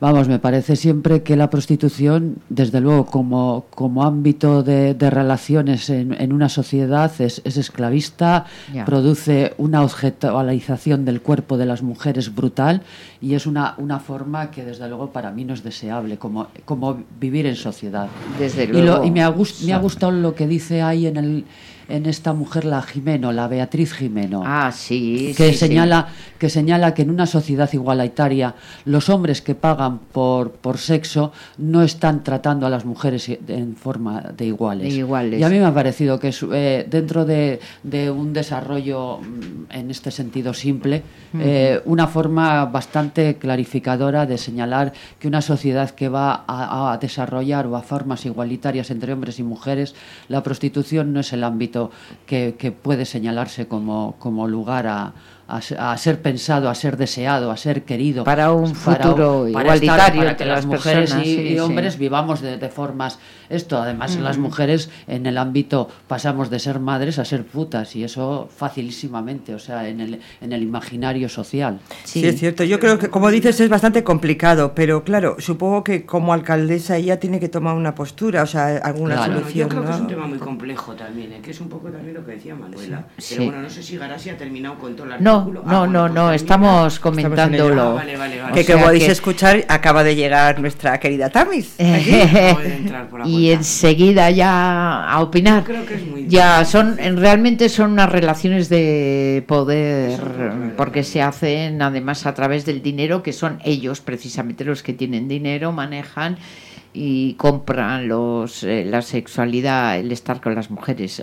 Speaker 3: vamos, me parece siempre que la prostitución, desde luego, como, como ámbito de, de relaciones en, en una sociedad, es, es esclavista, produce una objetualización del cuerpo de las mujeres brutal y es una, una forma que, desde luego, para mí no es deseable, como, como vivir en sociedad.
Speaker 5: Desde
Speaker 3: Y,
Speaker 5: luego.
Speaker 3: lo- y me, ha gust- me ha gustado lo que dice ahí en, el, en esta mujer, la Jimeno, la Beatriz Jimeno
Speaker 5: Ah, sí,
Speaker 3: que
Speaker 5: sí, sí.
Speaker 3: señala que señala que en una sociedad igualitaria los hombres que pagan por, por sexo no están tratando a las mujeres en forma de iguales.
Speaker 5: De iguales.
Speaker 3: Y a mí me ha parecido que es, eh, dentro de, de un desarrollo mm, en este sentido simple, eh, una forma clarificadora de señalar que una sociedad que va a, a desarrollar o a formas igualitarias entre hombres y mujeres, la prostitución no es el ámbito que, que puede señalarse como, como lugar a, a se- a ser pensado, a ser deseado, a ser querido.
Speaker 5: Para un futuro
Speaker 3: para estar-
Speaker 5: igualitario
Speaker 3: para que las
Speaker 5: las
Speaker 3: mujeres
Speaker 5: personas,
Speaker 3: y,
Speaker 5: sí,
Speaker 3: y
Speaker 5: sí.
Speaker 3: hombres vivamos de, de formas esto además las mujeres en el ámbito pasamos de ser madres a ser putas y eso facilísimamente o sea en el, en el imaginario social
Speaker 4: Sí. es cierto. Yo creo que, como dices, es bastante complicado, pero claro, supongo que como alcaldesa ella tiene que tomar una postura, o sea, alguna
Speaker 3: Claro.
Speaker 8: Bueno,
Speaker 4: solución.
Speaker 8: yo creo que es un tema muy complejo también, ¿eh? que es un poco también lo que decía Manuela.
Speaker 5: Sí.
Speaker 8: Pero bueno, no sé si Garasi ha terminado con todo el
Speaker 5: No,
Speaker 8: artículo.
Speaker 5: no,
Speaker 8: Ah,
Speaker 5: no,
Speaker 8: pues
Speaker 5: no, estamos
Speaker 4: Ah,
Speaker 5: comentándolo.
Speaker 8: vale, vale, vale.
Speaker 4: Que como podéis
Speaker 5: que-
Speaker 4: escuchar, acaba de llegar nuestra querida Tamis. *laughs*
Speaker 8: La
Speaker 5: y enseguida ya a opinar.
Speaker 8: Yo creo que es muy
Speaker 5: Ya son, en- realmente son unas relaciones de poder, porque se hacen además a través del dinero, que son ellos precisamente los que tienen dinero, manejan y compran los, eh, la sexualidad, el estar con las mujeres.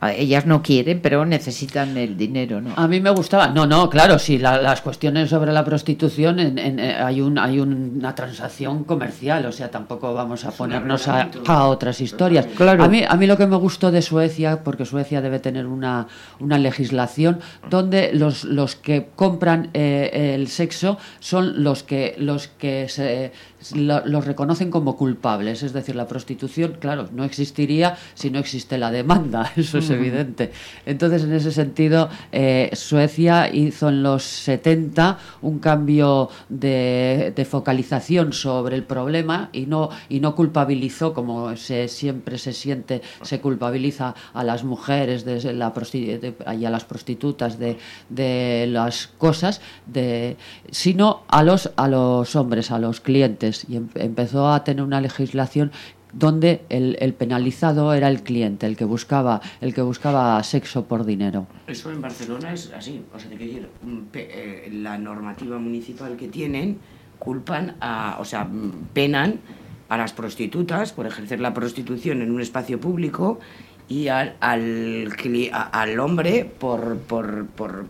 Speaker 5: A- Ellas no quieren, pero necesitan el dinero, ¿no?
Speaker 3: a mí me gustaba no no claro sí la- las cuestiones sobre la prostitución en- en- eh, hay un hay una transacción comercial o sea tampoco vamos a ponernos a, a otras historias
Speaker 5: Claro.
Speaker 3: a mí a mí lo que me gustó de Suecia porque Suecia debe tener una una legislación donde los los que compran eh, el sexo son los que los que se lo- los reconocen como culpables es decir la prostitución claro no existiría si no existe la demanda *laughs* eso es evidente. Entonces, en ese sentido, eh, Suecia hizo en los 70 un cambio de, de focalización sobre el problema y no, y no culpabilizó, como se, siempre se siente, se culpabiliza a las mujeres de la de- y a las prostitutas de, de las cosas, de, sino a los, a los hombres, a los clientes. Y em- empezó a tener una legislación donde el, penalizado era el cliente, el que buscaba, el que buscaba sexo por dinero.
Speaker 8: Eso en Barcelona es así. O sea, te quiero decir, eh, la normativa municipal que tienen culpan a, o sea, penan a las prostitutas por ejercer la prostitución en un espacio público y al, al, al hombre por, por, por,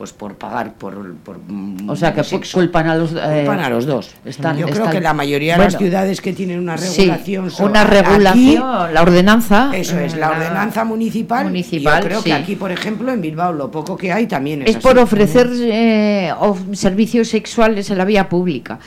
Speaker 8: pues por pagar por, por mm,
Speaker 3: O sea que
Speaker 8: sexo.
Speaker 3: culpan a los, eh,
Speaker 8: Culpan a los dos.
Speaker 3: están-
Speaker 8: Yo creo que la mayoría de las ciudades que tienen una
Speaker 5: Sí,
Speaker 8: regulación sobre-
Speaker 5: una
Speaker 8: aquí-
Speaker 5: regulación, la ordenanza.
Speaker 8: eso es, la
Speaker 5: eh,
Speaker 8: ordenanza municipal.
Speaker 5: municipal,
Speaker 8: Yo creo
Speaker 5: sí.
Speaker 8: que aquí, por ejemplo, en Bilbao, lo poco que hay también es,
Speaker 5: Es por ofrecer eh, servicios sexuales en la vía pública.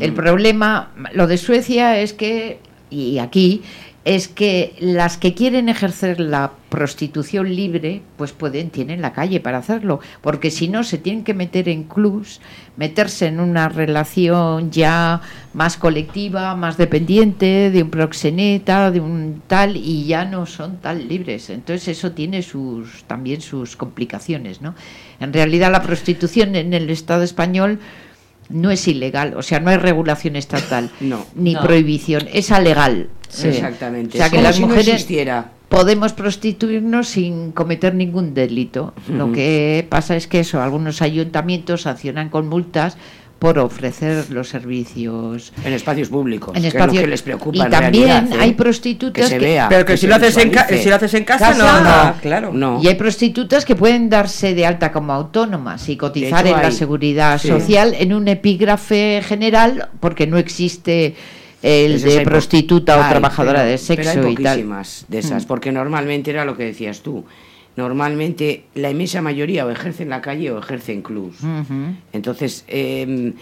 Speaker 5: El problema, lo de Suecia es que, y aquí, es que las que quieren ejercer la prostitución libre, pues pueden, tienen la calle para hacerlo, porque si no se tienen que meter en clubs, meterse en una relación ya más colectiva, más dependiente, de un proxeneta, de un tal, y ya no son tan libres. Entonces eso tiene sus también sus complicaciones, ¿no? En realidad la prostitución en el Estado español no es ilegal, o sea, no hay regulación estatal
Speaker 8: No.
Speaker 5: ni
Speaker 3: No.
Speaker 5: prohibición, es alegal.
Speaker 8: Sí. Exactamente.
Speaker 5: O sea,
Speaker 8: Es
Speaker 5: que
Speaker 8: como
Speaker 5: las
Speaker 8: si no
Speaker 5: mujeres
Speaker 8: existiera.
Speaker 5: podemos prostituirnos sin cometer ningún delito. Lo que pasa es que eso, algunos ayuntamientos sancionan con multas por ofrecer los servicios
Speaker 8: En espacios públicos.
Speaker 5: en
Speaker 8: que es lo que les preocupa
Speaker 5: y
Speaker 8: en
Speaker 5: también
Speaker 8: realidad, ¿eh?
Speaker 5: hay prostitutas
Speaker 8: que se
Speaker 5: que-
Speaker 8: vea.
Speaker 4: Pero que, si,
Speaker 8: se
Speaker 4: lo haces en ca-
Speaker 8: visualice.
Speaker 4: si lo haces en casa,
Speaker 5: Casa,
Speaker 4: no,
Speaker 5: no.
Speaker 4: no, claro.
Speaker 8: No.
Speaker 5: Y hay prostitutas que pueden darse de alta como autónomas y cotizar
Speaker 8: hecho,
Speaker 5: en la seguridad
Speaker 8: Sí.
Speaker 5: social en un epígrafe general porque no existe el
Speaker 8: Esas
Speaker 5: de
Speaker 8: hay
Speaker 5: prostituta o trabajadora
Speaker 8: pero-
Speaker 5: de sexo
Speaker 8: pero hay
Speaker 5: y tal.
Speaker 8: de esas,
Speaker 5: Mm.
Speaker 8: porque normalmente era lo que decías tú. Normalmente la inmensa mayoría o ejerce en la calle o ejerce en clubs. Entonces, eh,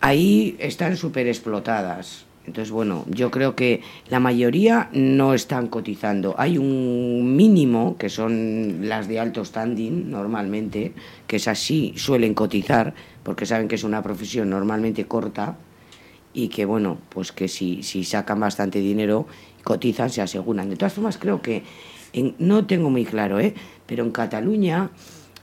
Speaker 8: ahí están súper explotadas. Entonces, bueno, yo creo que la mayoría no están cotizando. Hay un mínimo, que son las de alto standing, normalmente, que es así, suelen cotizar, porque saben que es una profesión normalmente corta y que, bueno, pues que si, si sacan bastante dinero, cotizan, se aseguran. De todas formas, creo que, no tengo muy claro, ¿eh? pero en Cataluña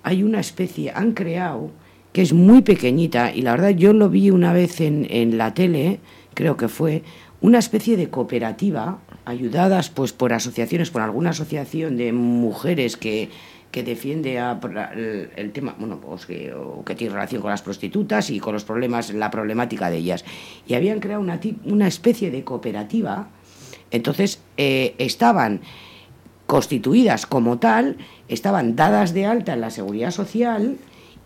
Speaker 8: hay una especie, han creado, que es muy pequeñita, y la verdad yo lo vi una vez en, en la tele, creo que fue, una especie de cooperativa, ayudadas pues por asociaciones, por alguna asociación de mujeres que, que defiende a- el, el tema, bueno, pues que, o que tiene relación con las prostitutas y con los problemas, la problemática de ellas. Y habían creado una, una especie de cooperativa, entonces eh, estaban constituidas como tal, estaban dadas de alta en la seguridad social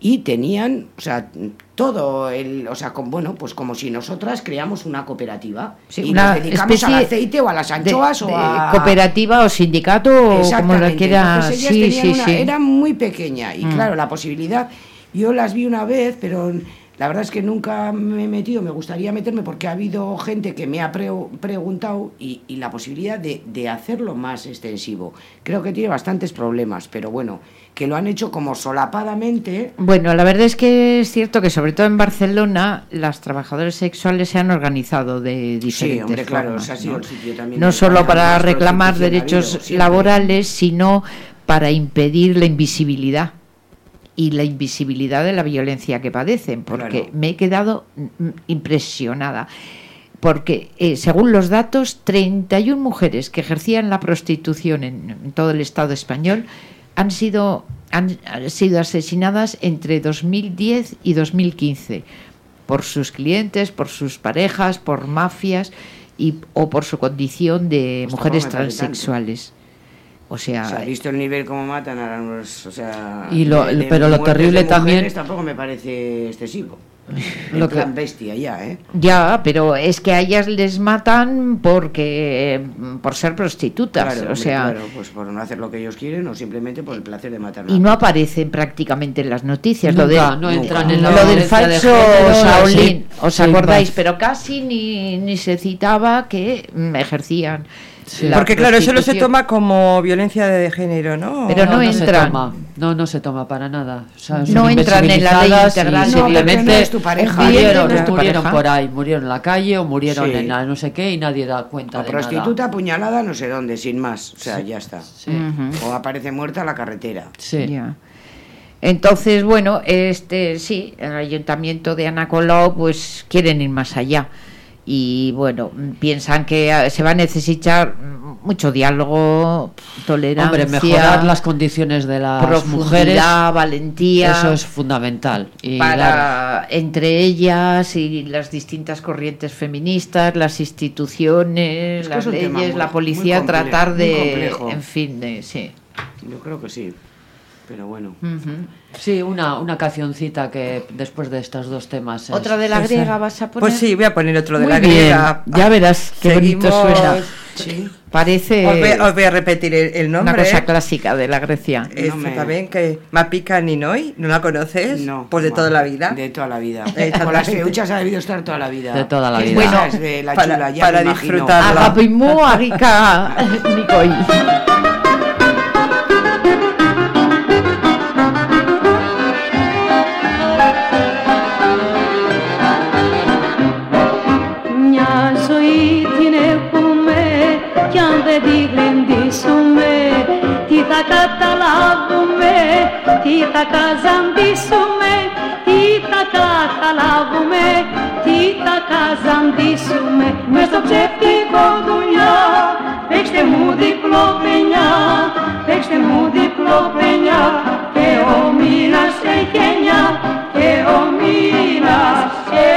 Speaker 8: y tenían, o sea, todo el, o sea, con, bueno, pues como si nosotras creamos una cooperativa
Speaker 5: Sí,
Speaker 8: y
Speaker 5: una
Speaker 8: nos dedicamos al aceite o a las anchoas
Speaker 5: de
Speaker 8: o a
Speaker 5: cooperativa o sindicato o como la quiera. Sí, sí,
Speaker 8: una-
Speaker 5: sí.
Speaker 8: Era muy pequeña y
Speaker 5: Mm.
Speaker 8: claro, la posibilidad, yo las vi una vez, pero la verdad es que nunca me he metido, me gustaría meterme porque ha habido gente que me ha pre- preguntado y, y la posibilidad de, de hacerlo más extensivo. Creo que tiene bastantes problemas, pero bueno, que lo han hecho como solapadamente.
Speaker 5: Bueno, la verdad es que es cierto que sobre todo en Barcelona las trabajadoras sexuales se han organizado de diferentes
Speaker 8: Sí, hombre, claro,
Speaker 5: formas, ¿no?
Speaker 8: el sitio también.
Speaker 5: No
Speaker 8: de
Speaker 5: solo para reclamar derechos
Speaker 8: habido,
Speaker 5: laborales, sino para impedir la invisibilidad y la invisibilidad de la violencia que padecen, porque
Speaker 8: Claro.
Speaker 5: me he quedado mm, impresionada. Porque eh, según los datos, 31 mujeres que ejercían la prostitución en, en todo el Estado español han sido, han, sido asesinadas entre 2010 y 2015 por sus clientes, por sus parejas, por mafias y, o por su condición de
Speaker 8: Pues
Speaker 5: mujeres transexuales. O sea,
Speaker 8: Se ha visto el nivel como matan a los. O sea,
Speaker 3: Y lo- pero lo terrible
Speaker 8: de
Speaker 3: también-
Speaker 8: Tampoco me parece excesivo.
Speaker 3: Lo
Speaker 8: Lo
Speaker 3: que-
Speaker 8: plan bestia ya, ¿eh?
Speaker 5: Ya, pero es que a ellas les matan porque por ser prostitutas,
Speaker 8: Claro,
Speaker 5: o
Speaker 8: hombre,
Speaker 5: sea,
Speaker 8: claro, pues por no hacer lo que ellos quieren o simplemente por el placer de matar.
Speaker 5: y no aparecen prácticamente en las noticias. lo,
Speaker 3: Nunca,
Speaker 5: de-
Speaker 3: no entran
Speaker 8: en la
Speaker 5: lo del
Speaker 3: de
Speaker 5: falso
Speaker 3: género,
Speaker 5: Shaolin,
Speaker 3: sí.
Speaker 5: ¿os
Speaker 3: Sí,
Speaker 5: acordáis?
Speaker 3: vas-
Speaker 5: Pero casi ni, ni se citaba que mm, ejercían
Speaker 3: Sí.
Speaker 4: Porque claro, eso no se toma como violencia de género, ¿no?
Speaker 5: Pero no entran.
Speaker 3: toma. No, no se toma para nada. O sea,
Speaker 5: No entran en la ley integral.
Speaker 8: No,
Speaker 3: simplemente
Speaker 8: no es tu pareja.
Speaker 3: Murieron,
Speaker 5: no es tu
Speaker 3: murieron
Speaker 5: pareja.
Speaker 3: por ahí, murieron en la calle o murieron
Speaker 8: Sí.
Speaker 3: en la no sé qué y nadie da cuenta
Speaker 8: La
Speaker 3: de
Speaker 8: prostituta
Speaker 3: nada.
Speaker 8: apuñalada no sé dónde, sin más. O sea, ya está. O aparece muerta en la carretera.
Speaker 3: Sí.
Speaker 5: Ya. Entonces, bueno, este sí, el ayuntamiento de Ana Colau pues quieren ir más allá y bueno, piensan que eh, se va a necesitar mucho diálogo, tolerancia,
Speaker 3: Hombre, mejorar las condiciones de las mujeres,
Speaker 5: valentía
Speaker 3: eso es fundamental. Y
Speaker 5: para
Speaker 3: dar-
Speaker 5: entre ellas y las distintas corrientes feministas, las instituciones,
Speaker 8: Es que
Speaker 5: las leyes,
Speaker 8: muy-
Speaker 5: la policía,
Speaker 8: complejo,
Speaker 5: tratar de,
Speaker 8: complejo.
Speaker 5: en fin, de sí.
Speaker 8: Yo creo que sí pero bueno.
Speaker 5: Uh -huh.
Speaker 3: Sí, una, una cancioncita que después de estos dos temas. Es...
Speaker 5: ¿Otra de la griega vas a poner?
Speaker 4: Pues sí, voy a poner otro de
Speaker 5: Muy
Speaker 4: la
Speaker 5: bien.
Speaker 4: griega.
Speaker 5: Ya verás qué
Speaker 4: Seguimos.
Speaker 5: bonito suena.
Speaker 8: Sí.
Speaker 5: Parece.
Speaker 4: Os voy, os voy, a repetir el, el, nombre.
Speaker 5: Una
Speaker 4: cosa
Speaker 5: clásica de la Grecia.
Speaker 4: Esto
Speaker 8: no me...
Speaker 4: también que Mapica Ninoi, ¿no la conoces?
Speaker 8: No.
Speaker 4: Pues de toda la vida.
Speaker 8: De toda la vida. Con las feuchas ha debido estar toda la vida.
Speaker 3: De toda la vida.
Speaker 5: Bueno,
Speaker 8: de la chula,
Speaker 4: para,
Speaker 8: ya para
Speaker 4: disfrutarla.
Speaker 6: Agapimó, *laughs* Nikoi. Τι θα καζαντήσουμε Τι θα καταλάβουμε, τι θα καζαντήσουμε. Μες στο ψεύτικο δουλειά, παίξτε μου διπλό παινιά Παίξτε μου διπλό παινιά και ο μήνας έχει εννιά Και ο μήνας έχει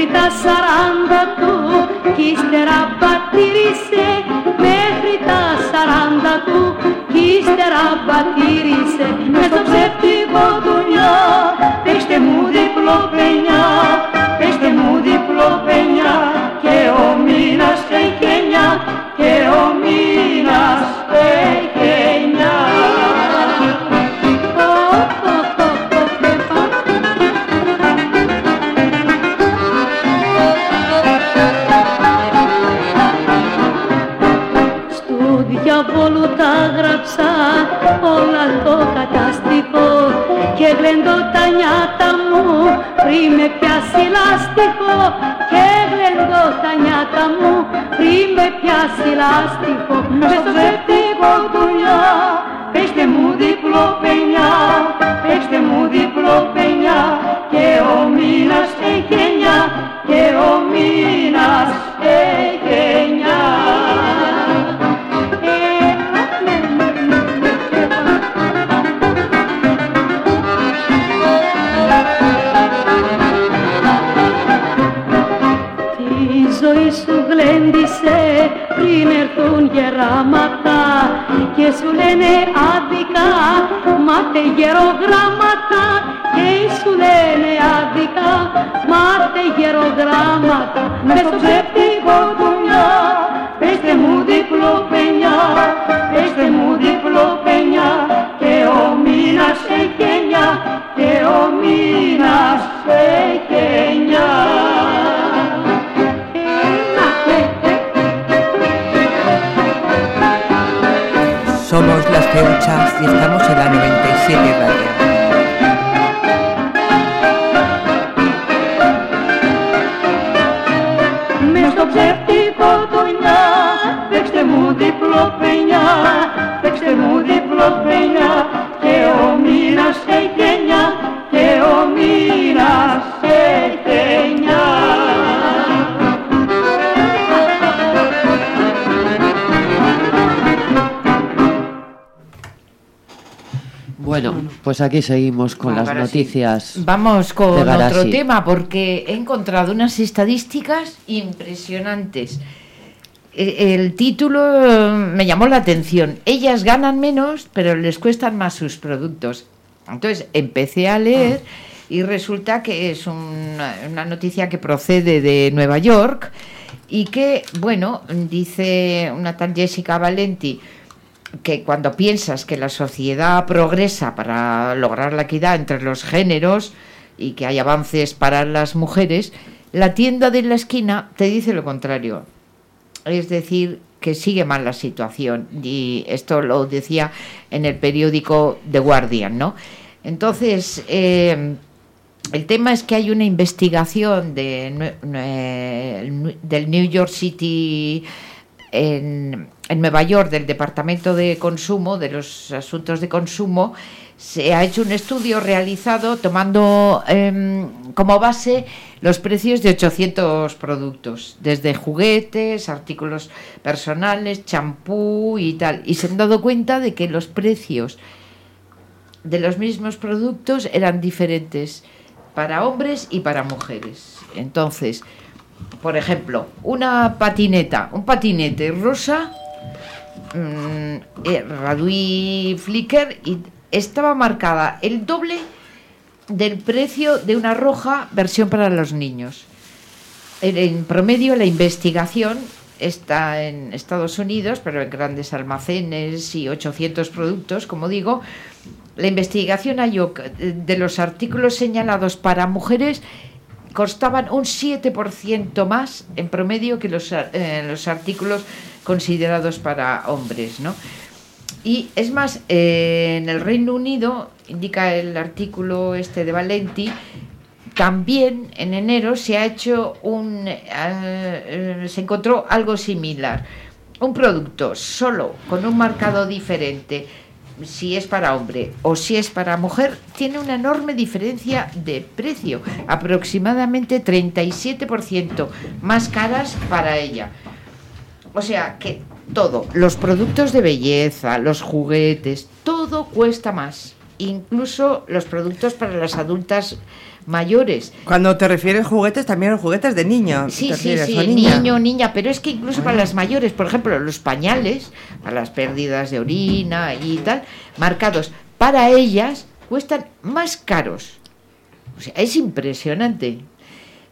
Speaker 6: μέχρι τα σαράντα του κι ύστερα πατήρισε μέχρι τα σαράντα του κι ύστερα πατήρισε μες στο ψεύτικο δουλειά παίξτε μου διπλό παινιά παίξτε μου διπλό παινιά και ο μήνας Στου διαβόλου τα γράψα όλα το καταστικό και γλεντώ τα νιάτα μου πριν με πιάσει λάστιχο. Και γλεντώ τα νιάτα μου πριν με πιάσει λάστιχο. Μες στο ψεύτικο δουλειά παίξτε μου διπλό παινιά παίξτε μου διπλό παινιά και ο μήνας έχει εννιά. Και ο μήνας
Speaker 3: pues aquí seguimos con las
Speaker 8: sí.
Speaker 3: noticias.
Speaker 5: Vamos con otro tema porque he encontrado unas estadísticas impresionantes. E- El título eh, me llamó la atención. Ellas ganan menos, pero les cuestan más sus productos. Entonces empecé a leer Y resulta que es una, una noticia que procede de Nueva York y que, bueno, dice una tal Jessica Valenti, que cuando piensas que la sociedad progresa para lograr la equidad entre los géneros y que hay avances para las mujeres, la tienda de la esquina te dice lo contrario. Es decir, que sigue mal la situación. Y esto lo decía en el periódico The Guardian, ¿no? Entonces, eh, el tema es que hay una investigación de, del New York City en, Nueva York, del Departamento de Consumo, de los asuntos de consumo, se ha hecho un estudio realizado tomando em, como base los precios de 800 productos, desde juguetes, artículos personales, champú y tal. Y se han dado cuenta de que los precios de los mismos productos eran diferentes para hombres y para mujeres. Entonces, por ejemplo, una patineta, un patinete rosa, mm, eh, Radui Flicker, y estaba marcada el doble del precio de una roja versión para los niños. En, promedio, la investigación está en Estados Unidos, pero en grandes almacenes y 800 productos, como digo. La investigación que de los artículos señalados para mujeres costaban un 7% más en promedio que los, eh, los artículos considerados para hombres, ¿no? Y es más, eh, en el Reino Unido, indica el artículo este de Valenti, también en enero se ha hecho un. eh, se encontró algo similar. Un producto solo con un marcado diferente, si es para hombre o si es para mujer, tiene una enorme diferencia de precio, aproximadamente 37% más caras para ella. O sea que todo, los productos de belleza, los juguetes, todo cuesta más. Incluso los productos para las adultas mayores.
Speaker 4: Cuando te refieres juguetes, también los juguetes de niño.
Speaker 5: Sí,
Speaker 4: ¿te
Speaker 5: sí, sí,
Speaker 4: niña?
Speaker 5: niño, niña, pero es que incluso para las mayores, por ejemplo, los pañales, para las pérdidas de orina y tal, marcados para ellas, cuestan más caros. O sea, es impresionante.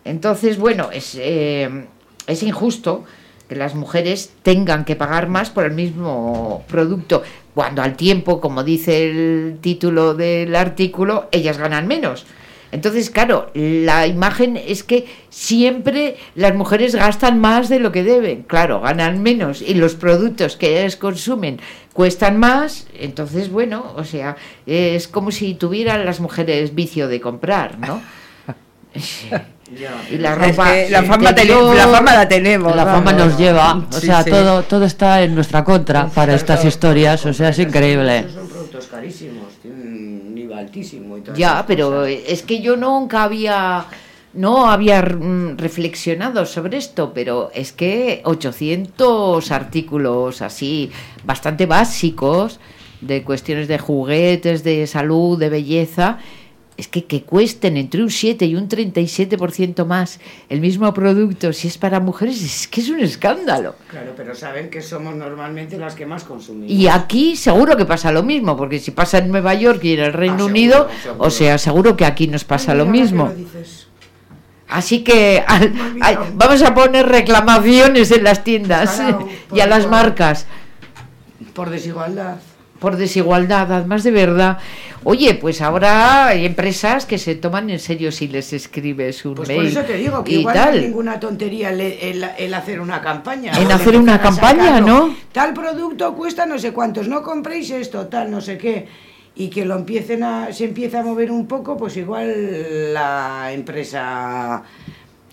Speaker 5: Entonces, bueno, es, eh, es injusto que las mujeres tengan que pagar más por el mismo producto, cuando al tiempo, como dice el título del artículo, ellas ganan menos. Entonces, claro, la imagen es que siempre las mujeres gastan más de lo que deben, claro, ganan menos y los productos que ellas consumen cuestan más, entonces, bueno, o sea, es como si tuvieran las mujeres vicio de comprar, ¿no? *laughs* y la
Speaker 4: Es
Speaker 5: ropa
Speaker 4: que la fama,
Speaker 5: interior,
Speaker 4: la fama la tenemos.
Speaker 3: La fama
Speaker 4: vamos.
Speaker 3: nos lleva, o
Speaker 4: Sí,
Speaker 3: sea,
Speaker 4: sí.
Speaker 3: todo todo está en nuestra contra para estas historias, o sea, es increíble.
Speaker 8: Son productos carísimos, y todas
Speaker 5: Ya, pero
Speaker 8: cosas.
Speaker 5: es que yo nunca había no había mm, reflexionado sobre esto, pero es que 800 artículos así bastante básicos de cuestiones de juguetes, de salud, de belleza, es que que cuesten entre un 7 y un 37% más el mismo producto si es para mujeres, es que es un escándalo.
Speaker 8: Claro, pero saben que somos normalmente las que más consumimos.
Speaker 5: Y aquí seguro que pasa lo mismo, porque si pasa en Nueva York y en el Reino
Speaker 8: Ah, seguro,
Speaker 5: Unido,
Speaker 8: seguro.
Speaker 5: o sea, seguro que aquí nos pasa
Speaker 8: Ay,
Speaker 5: lo mismo. Así que al- vamos a poner reclamaciones en las tiendas
Speaker 8: Claro,
Speaker 5: y a las marcas
Speaker 8: Por desigualdad.
Speaker 5: Por desigualdad, además de verdad. Oye, pues ahora hay empresas que se toman en serio si les escribes un
Speaker 8: Pues por eso te digo que igual no
Speaker 5: tal.
Speaker 8: es ninguna tontería el, el- el hacer una campaña.
Speaker 5: En hacer una campaña. ¿no?
Speaker 8: Tal producto cuesta no sé cuántos, no compréis esto, tal, no sé qué. Y que lo empiecen a, se empieza a mover un poco, pues igual la empresa.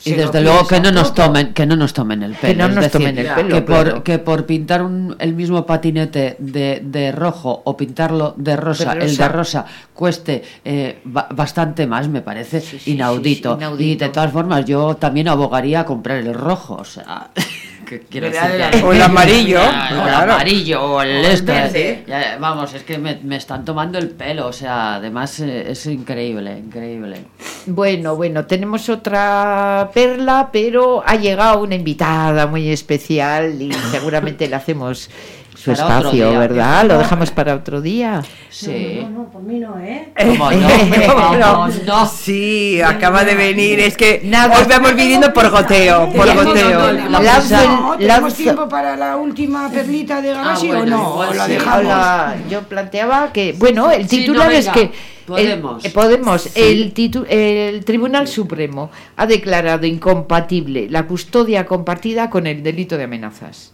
Speaker 3: Y desde luego que no nos
Speaker 8: poco.
Speaker 3: tomen, que no nos tomen el pelo.
Speaker 5: no
Speaker 3: es
Speaker 5: nos
Speaker 3: decir,
Speaker 5: tomen el
Speaker 3: que
Speaker 5: pelo,
Speaker 3: por,
Speaker 5: claro.
Speaker 3: que por pintar un- el mismo patinete de, de rojo o pintarlo de rosa, el
Speaker 5: rosa.
Speaker 3: de rosa cueste eh, ba- bastante más, me parece
Speaker 5: Sí, sí,
Speaker 3: inaudito.
Speaker 5: sí, inaudito.
Speaker 3: Y de todas formas, yo también abogaría a comprar el rojo, o sea. *laughs* que quiero decir
Speaker 8: ¿Verdad?
Speaker 3: que-
Speaker 4: O el amarillo,
Speaker 3: Ya, o el amarillo, o el,
Speaker 8: O el
Speaker 3: este. Ya, vamos, es que me, me están tomando el pelo, o sea, además eh, es increíble, increíble.
Speaker 5: Bueno, bueno, tenemos otra perla, pero ha llegado una invitada muy especial y seguramente le hacemos su
Speaker 3: Para
Speaker 5: espacio,
Speaker 3: día,
Speaker 5: ¿verdad? Lo dejamos para otro día.
Speaker 3: Sí.
Speaker 9: No, no, no, por mí no, ¿eh?
Speaker 3: ¿Cómo *laughs* no? No.
Speaker 4: Sí, acaba de venir. Es que
Speaker 5: Nada.
Speaker 4: hoy vamos viniendo por goteo, por goteo.
Speaker 3: no,
Speaker 8: ¿Tenemos tiempo para la última perlita de Galaxy
Speaker 3: bueno,
Speaker 8: o no?
Speaker 3: igual
Speaker 8: ¿O la
Speaker 3: sí.
Speaker 8: dejamos?
Speaker 5: Hola, yo planteaba que, bueno, el
Speaker 3: Sí,
Speaker 5: titular
Speaker 3: no,
Speaker 5: es que...
Speaker 3: Podemos.
Speaker 5: El, eh, Podemos. El, titu- el Tribunal Supremo ha declarado incompatible la custodia compartida con el delito de amenazas.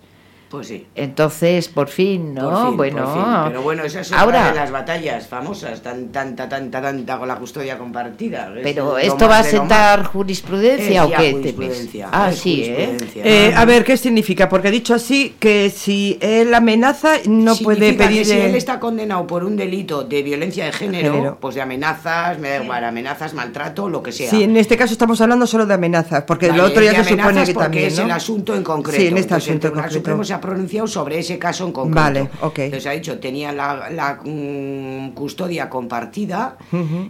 Speaker 8: Pues sí.
Speaker 5: Entonces, por fin, ¿no?
Speaker 8: Por fin,
Speaker 5: bueno,
Speaker 8: por fin. Pero bueno, esa es
Speaker 5: ahora,
Speaker 8: de las batallas famosas, tan, tanta, tanta, tanta con la custodia compartida. Es
Speaker 5: pero
Speaker 8: lo
Speaker 5: esto va a sentar jurisprudencia
Speaker 8: Es
Speaker 5: o qué
Speaker 8: jurisprudencia?
Speaker 5: Ah,
Speaker 8: es
Speaker 5: sí, ¿eh?
Speaker 4: Eh, a ver, ¿qué significa? Porque he dicho así que si él amenaza, no puede
Speaker 8: Significa
Speaker 4: pedir.
Speaker 8: que si él está condenado por un delito de violencia de género,
Speaker 4: Género.
Speaker 8: pues de amenazas, me da igual, amenazas, maltrato, lo que sea.
Speaker 4: Sí, en este caso estamos hablando solo de amenazas, porque
Speaker 8: Vale,
Speaker 4: lo otro ya se supone
Speaker 8: amenazas
Speaker 4: que
Speaker 8: porque
Speaker 4: también.
Speaker 8: es
Speaker 4: ¿no?
Speaker 8: el asunto en concreto.
Speaker 4: Sí, en este
Speaker 8: Entonces,
Speaker 4: asunto en
Speaker 8: el
Speaker 4: concreto.
Speaker 8: Ha pronunciado sobre ese caso en concreto.
Speaker 4: Vale, ok.
Speaker 8: Entonces ha dicho, tenía la, la, mm, custodia compartida,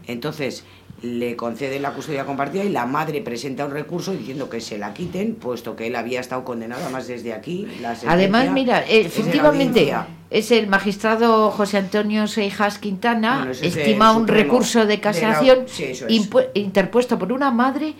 Speaker 8: entonces le conceden la custodia compartida y la madre presenta un recurso diciendo que se la quiten, puesto que él había estado condenado, además desde aquí. la
Speaker 5: Además, mira, efectivamente, es el magistrado José Antonio Seijas Quintana,
Speaker 8: Bueno,
Speaker 5: estima un
Speaker 8: Supremo
Speaker 5: recurso de
Speaker 8: de la-
Speaker 5: casación
Speaker 8: sí, es.
Speaker 5: interpuesto por una madre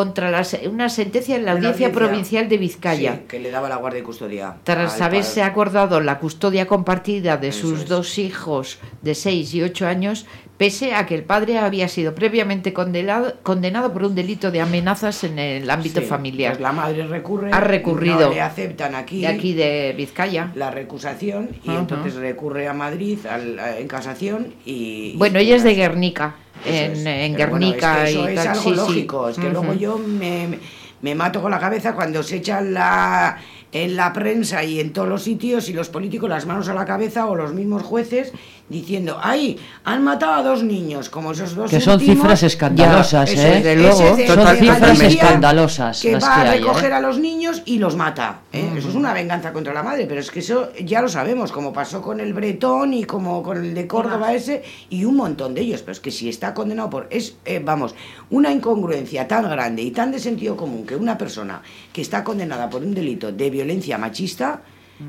Speaker 5: contra una sentencia de la Audiencia
Speaker 8: audiencia.
Speaker 5: Provincial de Vizcaya.
Speaker 8: Sí, que le daba la guardia y custodia.
Speaker 5: Tras haberse acordado la custodia compartida de
Speaker 8: Eso
Speaker 5: sus
Speaker 8: es.
Speaker 5: dos hijos de 6 y 8 años, pese a que el padre había sido previamente condenado, condenado por un delito de amenazas en el ámbito
Speaker 8: Sí,
Speaker 5: familiar.
Speaker 8: pues la madre recurre.
Speaker 5: Ha recurrido.
Speaker 8: No le aceptan aquí.
Speaker 5: de aquí de Vizcaya.
Speaker 8: la recusación y entonces recurre a Madrid al- a- en casación y...
Speaker 5: Bueno,
Speaker 8: y-
Speaker 5: ella es de Guernica, en,
Speaker 8: es.
Speaker 5: en
Speaker 8: bueno,
Speaker 5: Guernica
Speaker 8: es que eso
Speaker 5: y
Speaker 8: es
Speaker 5: tal.
Speaker 8: algo
Speaker 5: sí, sí.
Speaker 8: lógico, es que luego yo me, me- me mato con la cabeza cuando se echan la, en la prensa y en todos los sitios y los políticos las manos a la cabeza o los mismos jueces diciendo, ¡ay! Han matado a dos niños, como esos dos
Speaker 3: Que son
Speaker 8: últimos".
Speaker 3: cifras escandalosas,
Speaker 8: Eso
Speaker 3: ¿eh?
Speaker 8: es,
Speaker 5: Desde luego.
Speaker 8: de-
Speaker 3: Son
Speaker 8: de
Speaker 3: cifras escandalosas
Speaker 8: que
Speaker 3: las
Speaker 8: va
Speaker 3: que
Speaker 8: a
Speaker 3: hay,
Speaker 8: recoger
Speaker 3: ¿eh?
Speaker 8: a los niños y los mata. ¿eh? Eso es una venganza contra la madre, pero es que eso ya lo sabemos, como pasó con el Bretón y como con el de Córdoba ese y un montón de ellos. Pero es que si está condenado por... es eh, Vamos, una incongruencia tan grande y tan de sentido común que una persona que está condenada por un delito de violencia machista,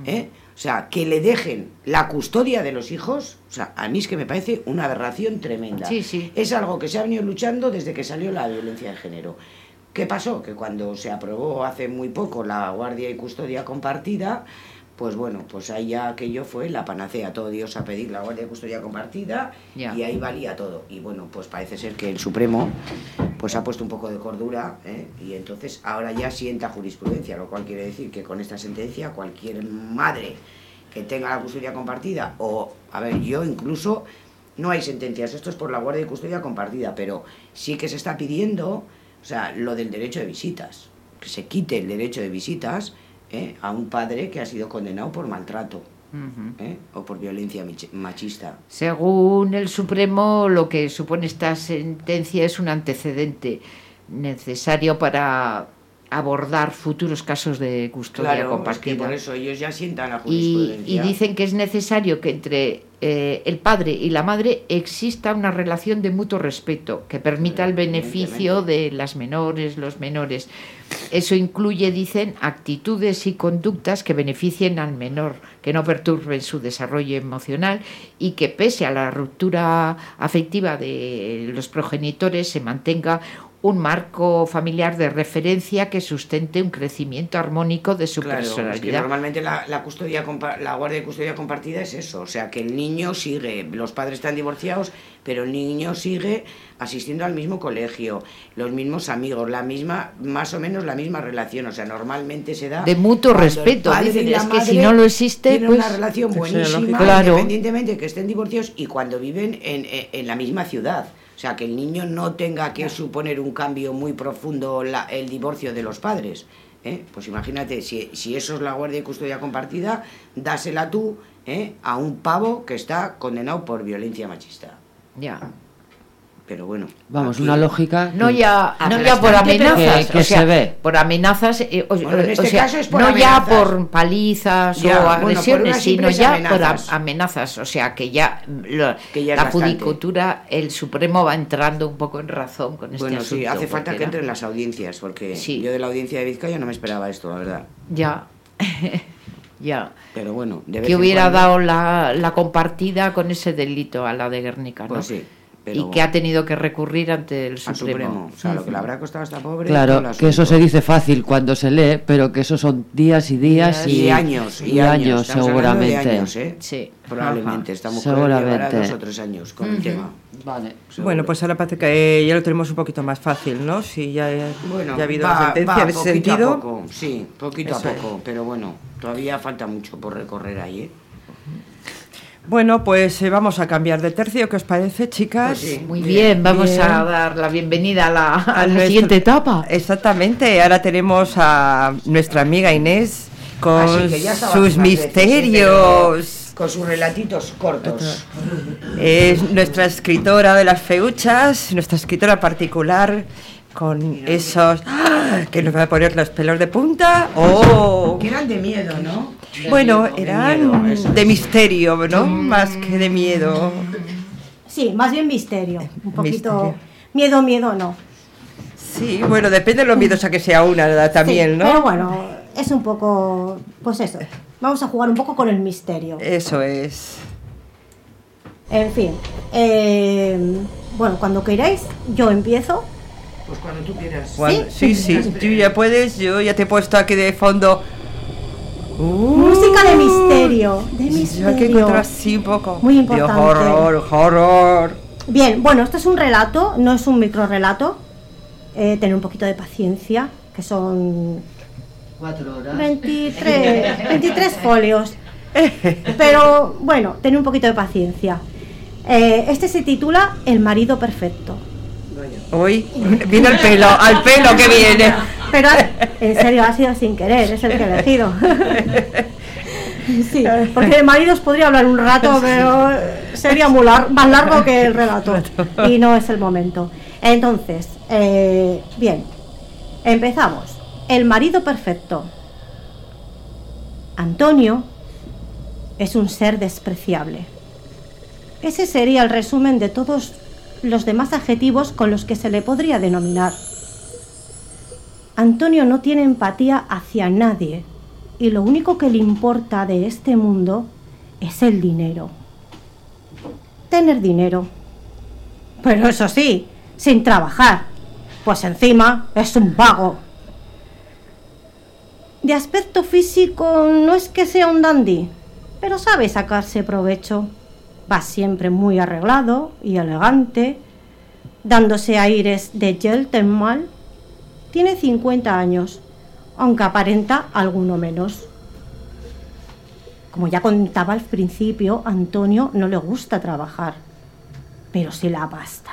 Speaker 8: ¿eh? O sea, que le dejen la custodia de los hijos, o sea, a mí es que me parece una aberración tremenda.
Speaker 5: Sí, sí.
Speaker 8: Es algo que se ha venido luchando desde que salió la violencia de género. ¿Qué pasó? Que cuando se aprobó hace muy poco la guardia y custodia compartida, pues bueno, pues ahí ya aquello fue la panacea, todo Dios a pedir la guardia y custodia compartida y ahí valía todo. Y bueno, pues parece ser que el Supremo pues ha puesto un poco de cordura ¿eh? y entonces ahora ya sienta jurisprudencia, lo cual quiere decir que con esta sentencia cualquier madre que tenga la custodia compartida o, a ver, yo incluso no hay sentencias, esto es por la guardia y custodia compartida, pero sí que se está pidiendo, o sea, lo del derecho de visitas, que se quite el derecho de visitas ¿eh? a un padre que ha sido condenado por maltrato. ¿eh? o por violencia machista.
Speaker 5: Según el Supremo, lo que supone esta sentencia es un antecedente necesario para abordar futuros casos de custodia
Speaker 8: Claro, es que
Speaker 5: compartida.
Speaker 8: por eso ellos ya sientan la
Speaker 5: y dicen que es necesario que entre eh, el padre y la madre exista una relación de mutuo respeto que permita el beneficio de las menores, los menores. Eso incluye, dicen, actitudes y conductas que beneficien al menor, que no perturben su desarrollo emocional y que pese a la ruptura afectiva de los progenitores se mantenga un marco familiar de referencia que sustente un crecimiento armónico de su
Speaker 8: Claro, es que
Speaker 5: personalidad.
Speaker 8: normalmente la, la custodia la guardia de custodia compartida es eso, o sea que el niño sigue, los padres están divorciados, pero el niño sigue asistiendo al mismo colegio, los mismos amigos, la misma, más o menos la misma relación, o sea, normalmente se da
Speaker 5: De mutuo respeto, dicen, es que si no lo existe,
Speaker 8: tienen
Speaker 5: pues,
Speaker 8: una relación buenísima.
Speaker 5: Claro.
Speaker 8: independientemente de que estén divorciados y cuando viven en, en- en la misma ciudad. O sea, que el niño no tenga que suponer un cambio muy profundo la- el divorcio de los padres. ¿eh? Pues imagínate, si, si eso es la guardia y custodia compartida, dásela tú ¿eh? a un pavo que está condenado por violencia machista.
Speaker 5: Ya.
Speaker 8: Pero bueno.
Speaker 3: Vamos,
Speaker 8: aquí-
Speaker 3: una lógica.
Speaker 5: No ya, no ya por amenazas,
Speaker 3: Que- que
Speaker 5: o sea,
Speaker 3: se ve.
Speaker 5: por amenazas, eh, o,
Speaker 8: Bueno, en
Speaker 5: o sea,
Speaker 8: caso es por
Speaker 5: no ya por palizas
Speaker 8: Ya,
Speaker 5: o agresiones, sino ya
Speaker 8: amenazas.
Speaker 5: por amenazas, o sea que ya lo-
Speaker 8: Que ya es
Speaker 5: la judicatura, el Supremo va entrando un poco en razón con este
Speaker 8: Bueno,
Speaker 5: asunto.
Speaker 8: sí, hace falta que entren las audiencias, porque
Speaker 5: Sí.
Speaker 8: yo de la audiencia de Vizcaya no me esperaba esto, la verdad.
Speaker 5: Ya. *laughs* Ya.
Speaker 8: Pero bueno, de vez
Speaker 5: Que hubiera
Speaker 8: cuando,
Speaker 5: dado la, la compartida con ese delito a la de Guernica, ¿no?
Speaker 8: Pues sí, pero-
Speaker 5: y que ha tenido que recurrir ante el Supremo.
Speaker 8: Supremo. O sea, lo que le habrá costado a esta pobre.
Speaker 3: Claro, que eso se dice fácil cuando se lee, pero que eso son días y días
Speaker 8: Y,
Speaker 3: y,
Speaker 8: años, y,
Speaker 3: y
Speaker 8: años, Estamos de
Speaker 3: seguramente.
Speaker 8: años, ¿eh?
Speaker 5: Sí.
Speaker 8: Probablemente.
Speaker 5: Ajá.
Speaker 8: Esta mujer llevará
Speaker 3: Seguramente.
Speaker 8: dos o tres años con el tema.
Speaker 3: Vale.
Speaker 8: seguro.
Speaker 4: Bueno, pues ahora parece que ya lo tenemos un poquito más fácil, ¿no? Si ya,
Speaker 8: Bueno,
Speaker 4: ya ha habido
Speaker 8: va-
Speaker 4: sentencia
Speaker 8: va
Speaker 4: en ese
Speaker 8: poquito a
Speaker 4: sentido.
Speaker 8: poco, sí, poquito
Speaker 4: Eso
Speaker 8: a
Speaker 4: es.
Speaker 8: poco, pero bueno, todavía falta mucho por recorrer ahí, ¿eh?
Speaker 4: Bueno, pues eh, vamos a cambiar de tercio, ¿qué os parece, chicas?
Speaker 8: Pues sí.
Speaker 5: Muy bien, vamos
Speaker 4: Bien.
Speaker 5: a dar la bienvenida a la, a la
Speaker 4: nuestro-
Speaker 5: siguiente etapa.
Speaker 4: Exactamente, ahora tenemos a nuestra amiga Inés con
Speaker 8: estaba
Speaker 4: sus misterios.
Speaker 8: Con sus relatitos cortos.
Speaker 4: Es nuestra escritora de las feuchas, nuestra escritora particular, con esos ¡Ah! que nos va a poner los pelos de punta. ¡Oh!
Speaker 8: Que eran de miedo, ¿no?
Speaker 4: Bueno, eran
Speaker 8: miedo,
Speaker 4: de misterio, ¿no? Más que de miedo.
Speaker 9: Sí, más bien misterio. Un poquito.
Speaker 4: Misterio.
Speaker 9: Miedo, miedo no.
Speaker 4: Sí, bueno, depende de lo miedosa que sea una también,
Speaker 9: Sí,
Speaker 4: ¿no?
Speaker 9: Pero bueno, es un poco. Pues eso. Vamos a jugar un poco con el misterio.
Speaker 4: Eso es.
Speaker 9: En fin. eh, bueno, cuando queráis, yo empiezo.
Speaker 8: Pues cuando tú quieras.
Speaker 4: Juan- sí, sí, tú ya puedes, yo ya te he puesto aquí de fondo. Uh,
Speaker 9: Música de misterio. De
Speaker 4: Yo hay que encontrar
Speaker 9: misterio.
Speaker 4: así un poco.
Speaker 9: Muy
Speaker 4: de
Speaker 9: importante.
Speaker 4: horror, horror.
Speaker 9: Bien, bueno, esto es un relato, no es un micro relato. Eh, tener un poquito de paciencia, que son
Speaker 3: Cuatro horas.
Speaker 9: 23, 23 *laughs* folios. Pero bueno, tener un poquito de paciencia. Eh, este se titula El marido perfecto.
Speaker 4: Uy, viene al pelo, al pelo que viene.
Speaker 9: Pero en serio, ha sido sin querer, es el que he elegido. Sí, porque de maridos podría hablar un rato, pero sería muy lar- más largo que el relato. Y no es el momento. Entonces, eh, bien, empezamos. El marido perfecto. Antonio es un ser despreciable. Ese sería el resumen de todos los demás adjetivos con los que se le podría denominar. Antonio no tiene empatía hacia nadie y lo único que le importa de este mundo es el dinero. Tener dinero. Pero eso sí, sin trabajar, pues encima es un vago. De aspecto físico no es que sea un dandy, pero sabe sacarse provecho. Va siempre muy arreglado y elegante, dándose aires de gentleman. Tiene 50 años, aunque aparenta alguno menos. Como ya contaba al principio, Antonio no le gusta trabajar, pero sí la pasta.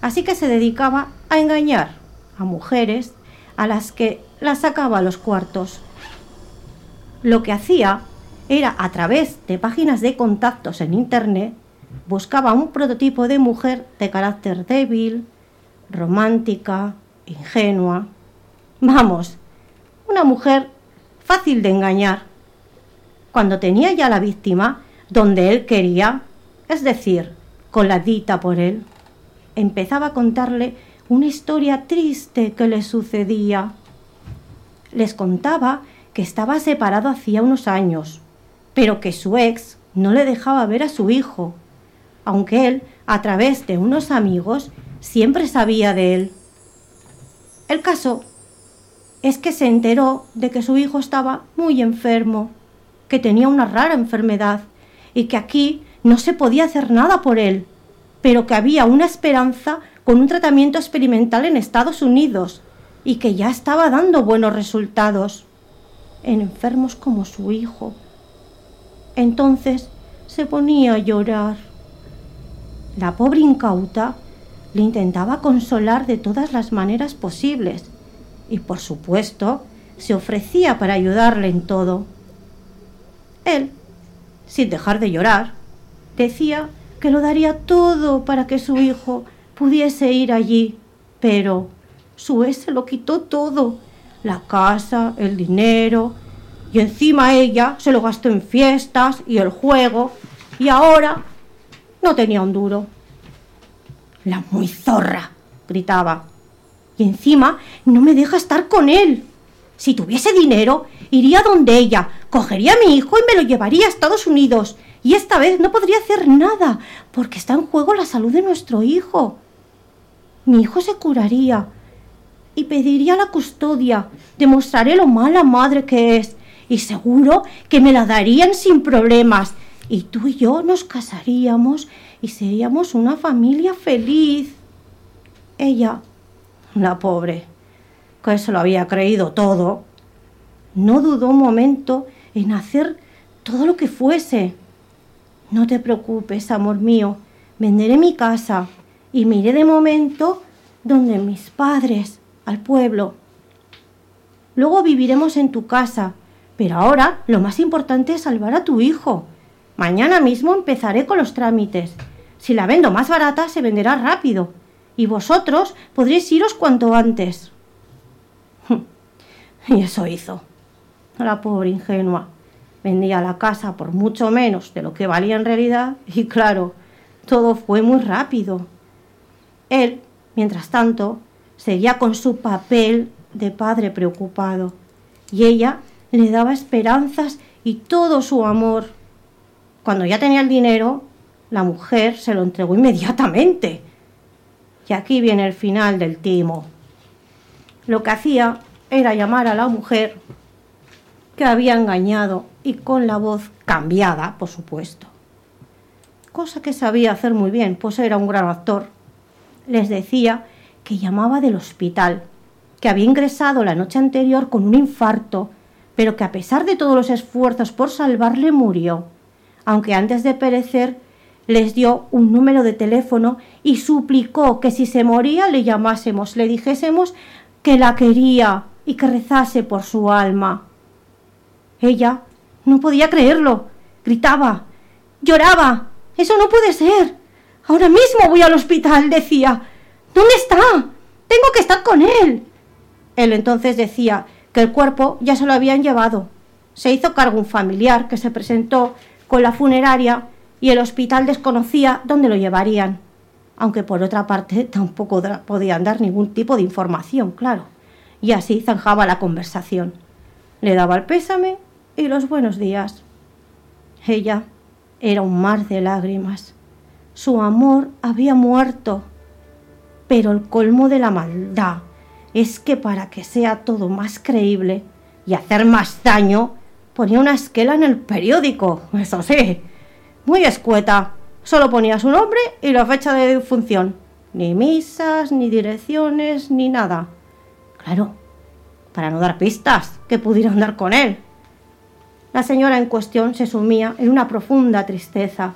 Speaker 9: Así que se dedicaba a engañar a mujeres a las que las sacaba a los cuartos. Lo que hacía era a través de páginas de contactos en Internet, buscaba un prototipo de mujer de carácter débil, romántica, ingenua. Vamos, una mujer fácil de engañar. Cuando tenía ya la víctima donde él quería, es decir, coladita por él, empezaba a contarle una historia triste que le sucedía. Les contaba que estaba separado hacía unos años, pero que su ex no le dejaba ver a su hijo, aunque él, a través de unos amigos, siempre sabía de él. El caso es que se enteró de que su hijo estaba muy enfermo, que tenía una rara enfermedad y que aquí no se podía hacer nada por él, pero que había una esperanza con un tratamiento experimental en Estados Unidos y que ya estaba dando buenos resultados en enfermos como su hijo. Entonces se ponía a llorar. La pobre incauta le intentaba consolar de todas las maneras posibles y por supuesto se ofrecía para ayudarle en todo. Él, sin dejar de llorar, decía que lo daría todo para que su hijo pudiese ir allí, pero su se lo quitó todo, la casa, el dinero, y encima ella se lo gastó en fiestas y el juego, y ahora no tenía un duro. La muy zorra, gritaba. Y encima no me deja estar con él. Si tuviese dinero, iría donde ella, cogería a mi hijo y me lo llevaría a Estados Unidos. Y esta vez no podría hacer nada, porque está en juego la salud de nuestro hijo. Mi hijo se curaría y pediría la custodia. Demostraré lo mala madre que es. Y seguro que me la darían sin problemas. Y tú y yo nos casaríamos y seríamos una familia feliz. Ella, la pobre, que se lo había creído todo, no dudó un momento en hacer todo lo que fuese. No te preocupes, amor mío, venderé mi casa y me iré de momento donde mis padres, al pueblo. Luego viviremos en tu casa, pero ahora lo más importante es salvar a tu hijo. Mañana mismo empezaré con los trámites. Si la vendo más barata, se venderá rápido. Y vosotros podréis iros cuanto antes. *laughs* y eso hizo. La pobre ingenua. Vendía la casa por mucho menos de lo que valía en realidad y claro, todo fue muy rápido. Él, mientras tanto, seguía con su papel de padre preocupado y ella le daba esperanzas y todo su amor. Cuando ya tenía el dinero, la mujer se lo entregó inmediatamente. Y aquí viene el final del timo. Lo que hacía era llamar a la mujer que había engañado y con la voz cambiada, por supuesto. Cosa que sabía hacer muy bien, pues era un gran actor. Les decía que llamaba del hospital, que había ingresado la noche anterior con un infarto, pero que a pesar de todos los esfuerzos por salvarle murió, aunque antes de perecer les dio un número de teléfono y suplicó que si se moría le llamásemos, le dijésemos que la quería y que rezase por su alma. Ella no podía creerlo. Gritaba. Lloraba. Eso no puede ser. Ahora mismo voy al hospital, decía. ¿Dónde está? Tengo que estar con él. Él entonces decía que el cuerpo ya se lo habían llevado. Se hizo cargo un familiar que se presentó con la funeraria y el hospital desconocía dónde lo llevarían. Aunque por otra parte *laughs* tampoco podían dar ningún tipo de información, claro. Y así zanjaba la conversación. Le daba el pésame y los buenos días. Ella era un mar de lágrimas. Su amor había muerto. Pero el colmo de la maldad es que para que sea todo más creíble y hacer más daño, ponía una esquela en el periódico, eso sí, muy escueta. Solo ponía su nombre y la fecha de función. Ni misas, ni direcciones, ni nada. Claro, para no dar pistas que pudieran dar con él. La señora en cuestión se sumía en una profunda tristeza,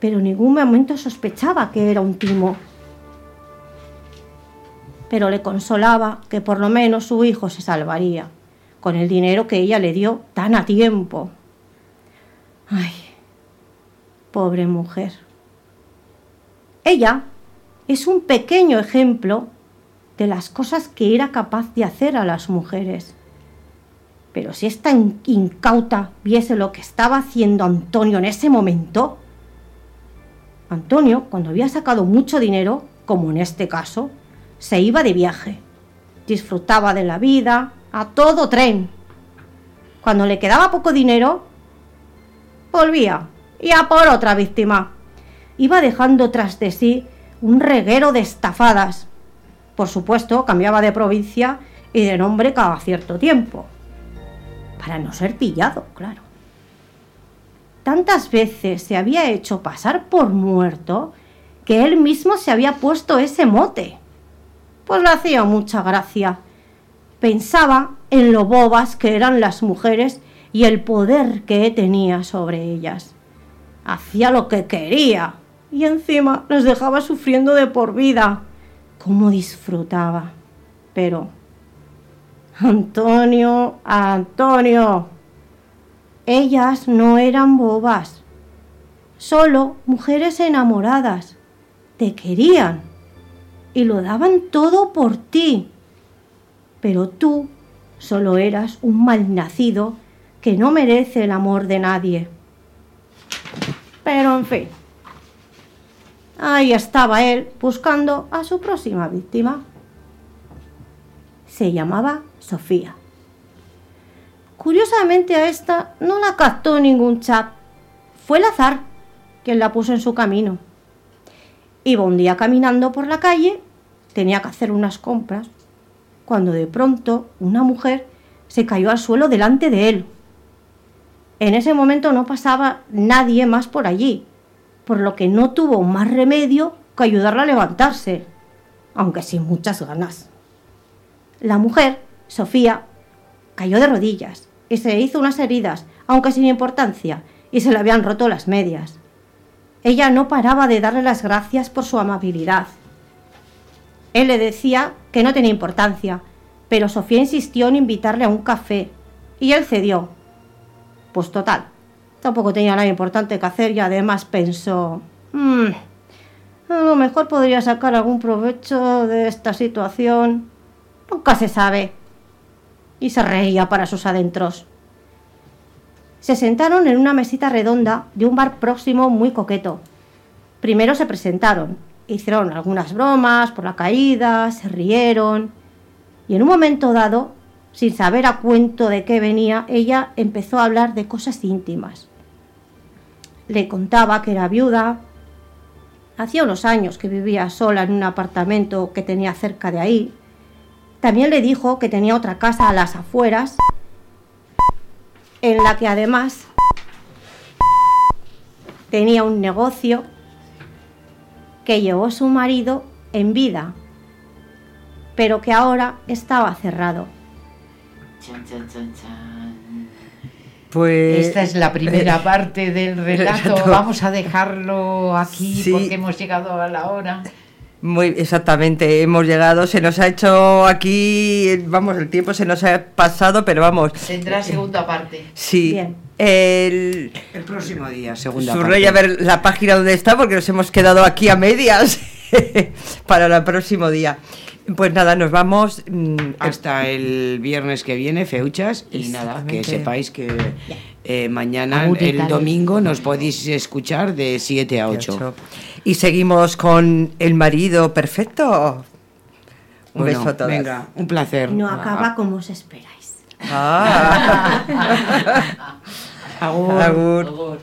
Speaker 9: pero en ningún momento sospechaba que era un timo. Pero le consolaba que por lo menos su hijo se salvaría, con el dinero que ella le dio tan a tiempo. Ay, pobre mujer. Ella es un pequeño ejemplo de las cosas que era capaz de hacer a las mujeres. Pero si esta incauta viese lo que estaba haciendo Antonio en ese momento, Antonio, cuando había sacado mucho dinero, como en este caso, se iba de viaje. Disfrutaba de la vida a todo tren. Cuando le quedaba poco dinero, volvía y a por otra víctima. Iba dejando tras de sí un reguero de estafadas. Por supuesto, cambiaba de provincia y de nombre cada cierto tiempo para no ser pillado, claro. Tantas veces se había hecho pasar por muerto que él mismo se había puesto ese mote. Pues le hacía mucha gracia. Pensaba en lo bobas que eran las mujeres y el poder que tenía sobre ellas. Hacía lo que quería y encima les dejaba sufriendo de por vida. Cómo disfrutaba. Pero Antonio, Antonio. Ellas no eran bobas, solo mujeres enamoradas. Te querían y lo daban todo por ti. Pero tú solo eras un malnacido que no merece el amor de nadie. Pero en fin, ahí estaba él buscando a su próxima víctima. Se llamaba Sofía Curiosamente a esta no la captó ningún chap. Fue el azar quien la puso en su camino. Iba un día caminando por la calle, tenía que hacer unas compras, cuando de pronto una mujer se cayó al suelo delante de él. En ese momento no pasaba nadie más por allí, por lo que no tuvo más remedio que ayudarla a levantarse, aunque sin muchas ganas. La mujer, Sofía, cayó de rodillas y se hizo unas heridas, aunque sin importancia, y se le habían roto las medias. Ella no paraba de darle las gracias por su amabilidad. Él le decía que no tenía importancia, pero Sofía insistió en invitarle a un café y él cedió. Pues total, tampoco tenía nada importante que hacer y además pensó, "Mm, a lo mejor podría sacar algún provecho de esta situación. Nunca se sabe. Y se reía para sus adentros. Se sentaron en una mesita redonda de un bar próximo muy coqueto. Primero se presentaron, hicieron algunas bromas por la caída, se rieron. Y en un momento dado, sin saber a cuento de qué venía, ella empezó a hablar de cosas íntimas. Le contaba que era viuda, hacía unos años que vivía sola en un apartamento que tenía cerca de ahí. También le dijo que tenía otra casa a las afueras, en la que además tenía un negocio que llevó su marido en vida, pero que ahora estaba cerrado.
Speaker 5: Chan, chan, chan, chan.
Speaker 4: Pues
Speaker 5: Esta es la primera parte del *laughs* relato.
Speaker 4: Relato.
Speaker 5: Vamos a dejarlo aquí
Speaker 4: Sí.
Speaker 5: porque hemos llegado a la hora.
Speaker 4: Muy exactamente, hemos llegado, se nos ha hecho aquí, vamos, el tiempo se nos ha pasado, pero vamos,
Speaker 5: Tendrá segunda parte.
Speaker 4: sí.
Speaker 9: Bien.
Speaker 4: El,
Speaker 8: El próximo día, segunda
Speaker 4: subraya
Speaker 8: parte.
Speaker 4: ver la página donde está porque nos hemos quedado aquí a medias *laughs* para el próximo día. Pues nada, nos vamos. mm,
Speaker 8: Hasta el viernes que viene, Feuchas, y nada, que sepáis que eh, mañana, el domingo, nos podéis escuchar de 7 a 8.
Speaker 4: ocho. Y seguimos con el marido perfecto. Un
Speaker 8: Bueno,
Speaker 4: beso a todas.
Speaker 8: Venga, un placer.
Speaker 9: No acaba como os esperáis.
Speaker 4: Ah. *laughs*
Speaker 8: Agur.
Speaker 4: Agur.
Speaker 3: Agur.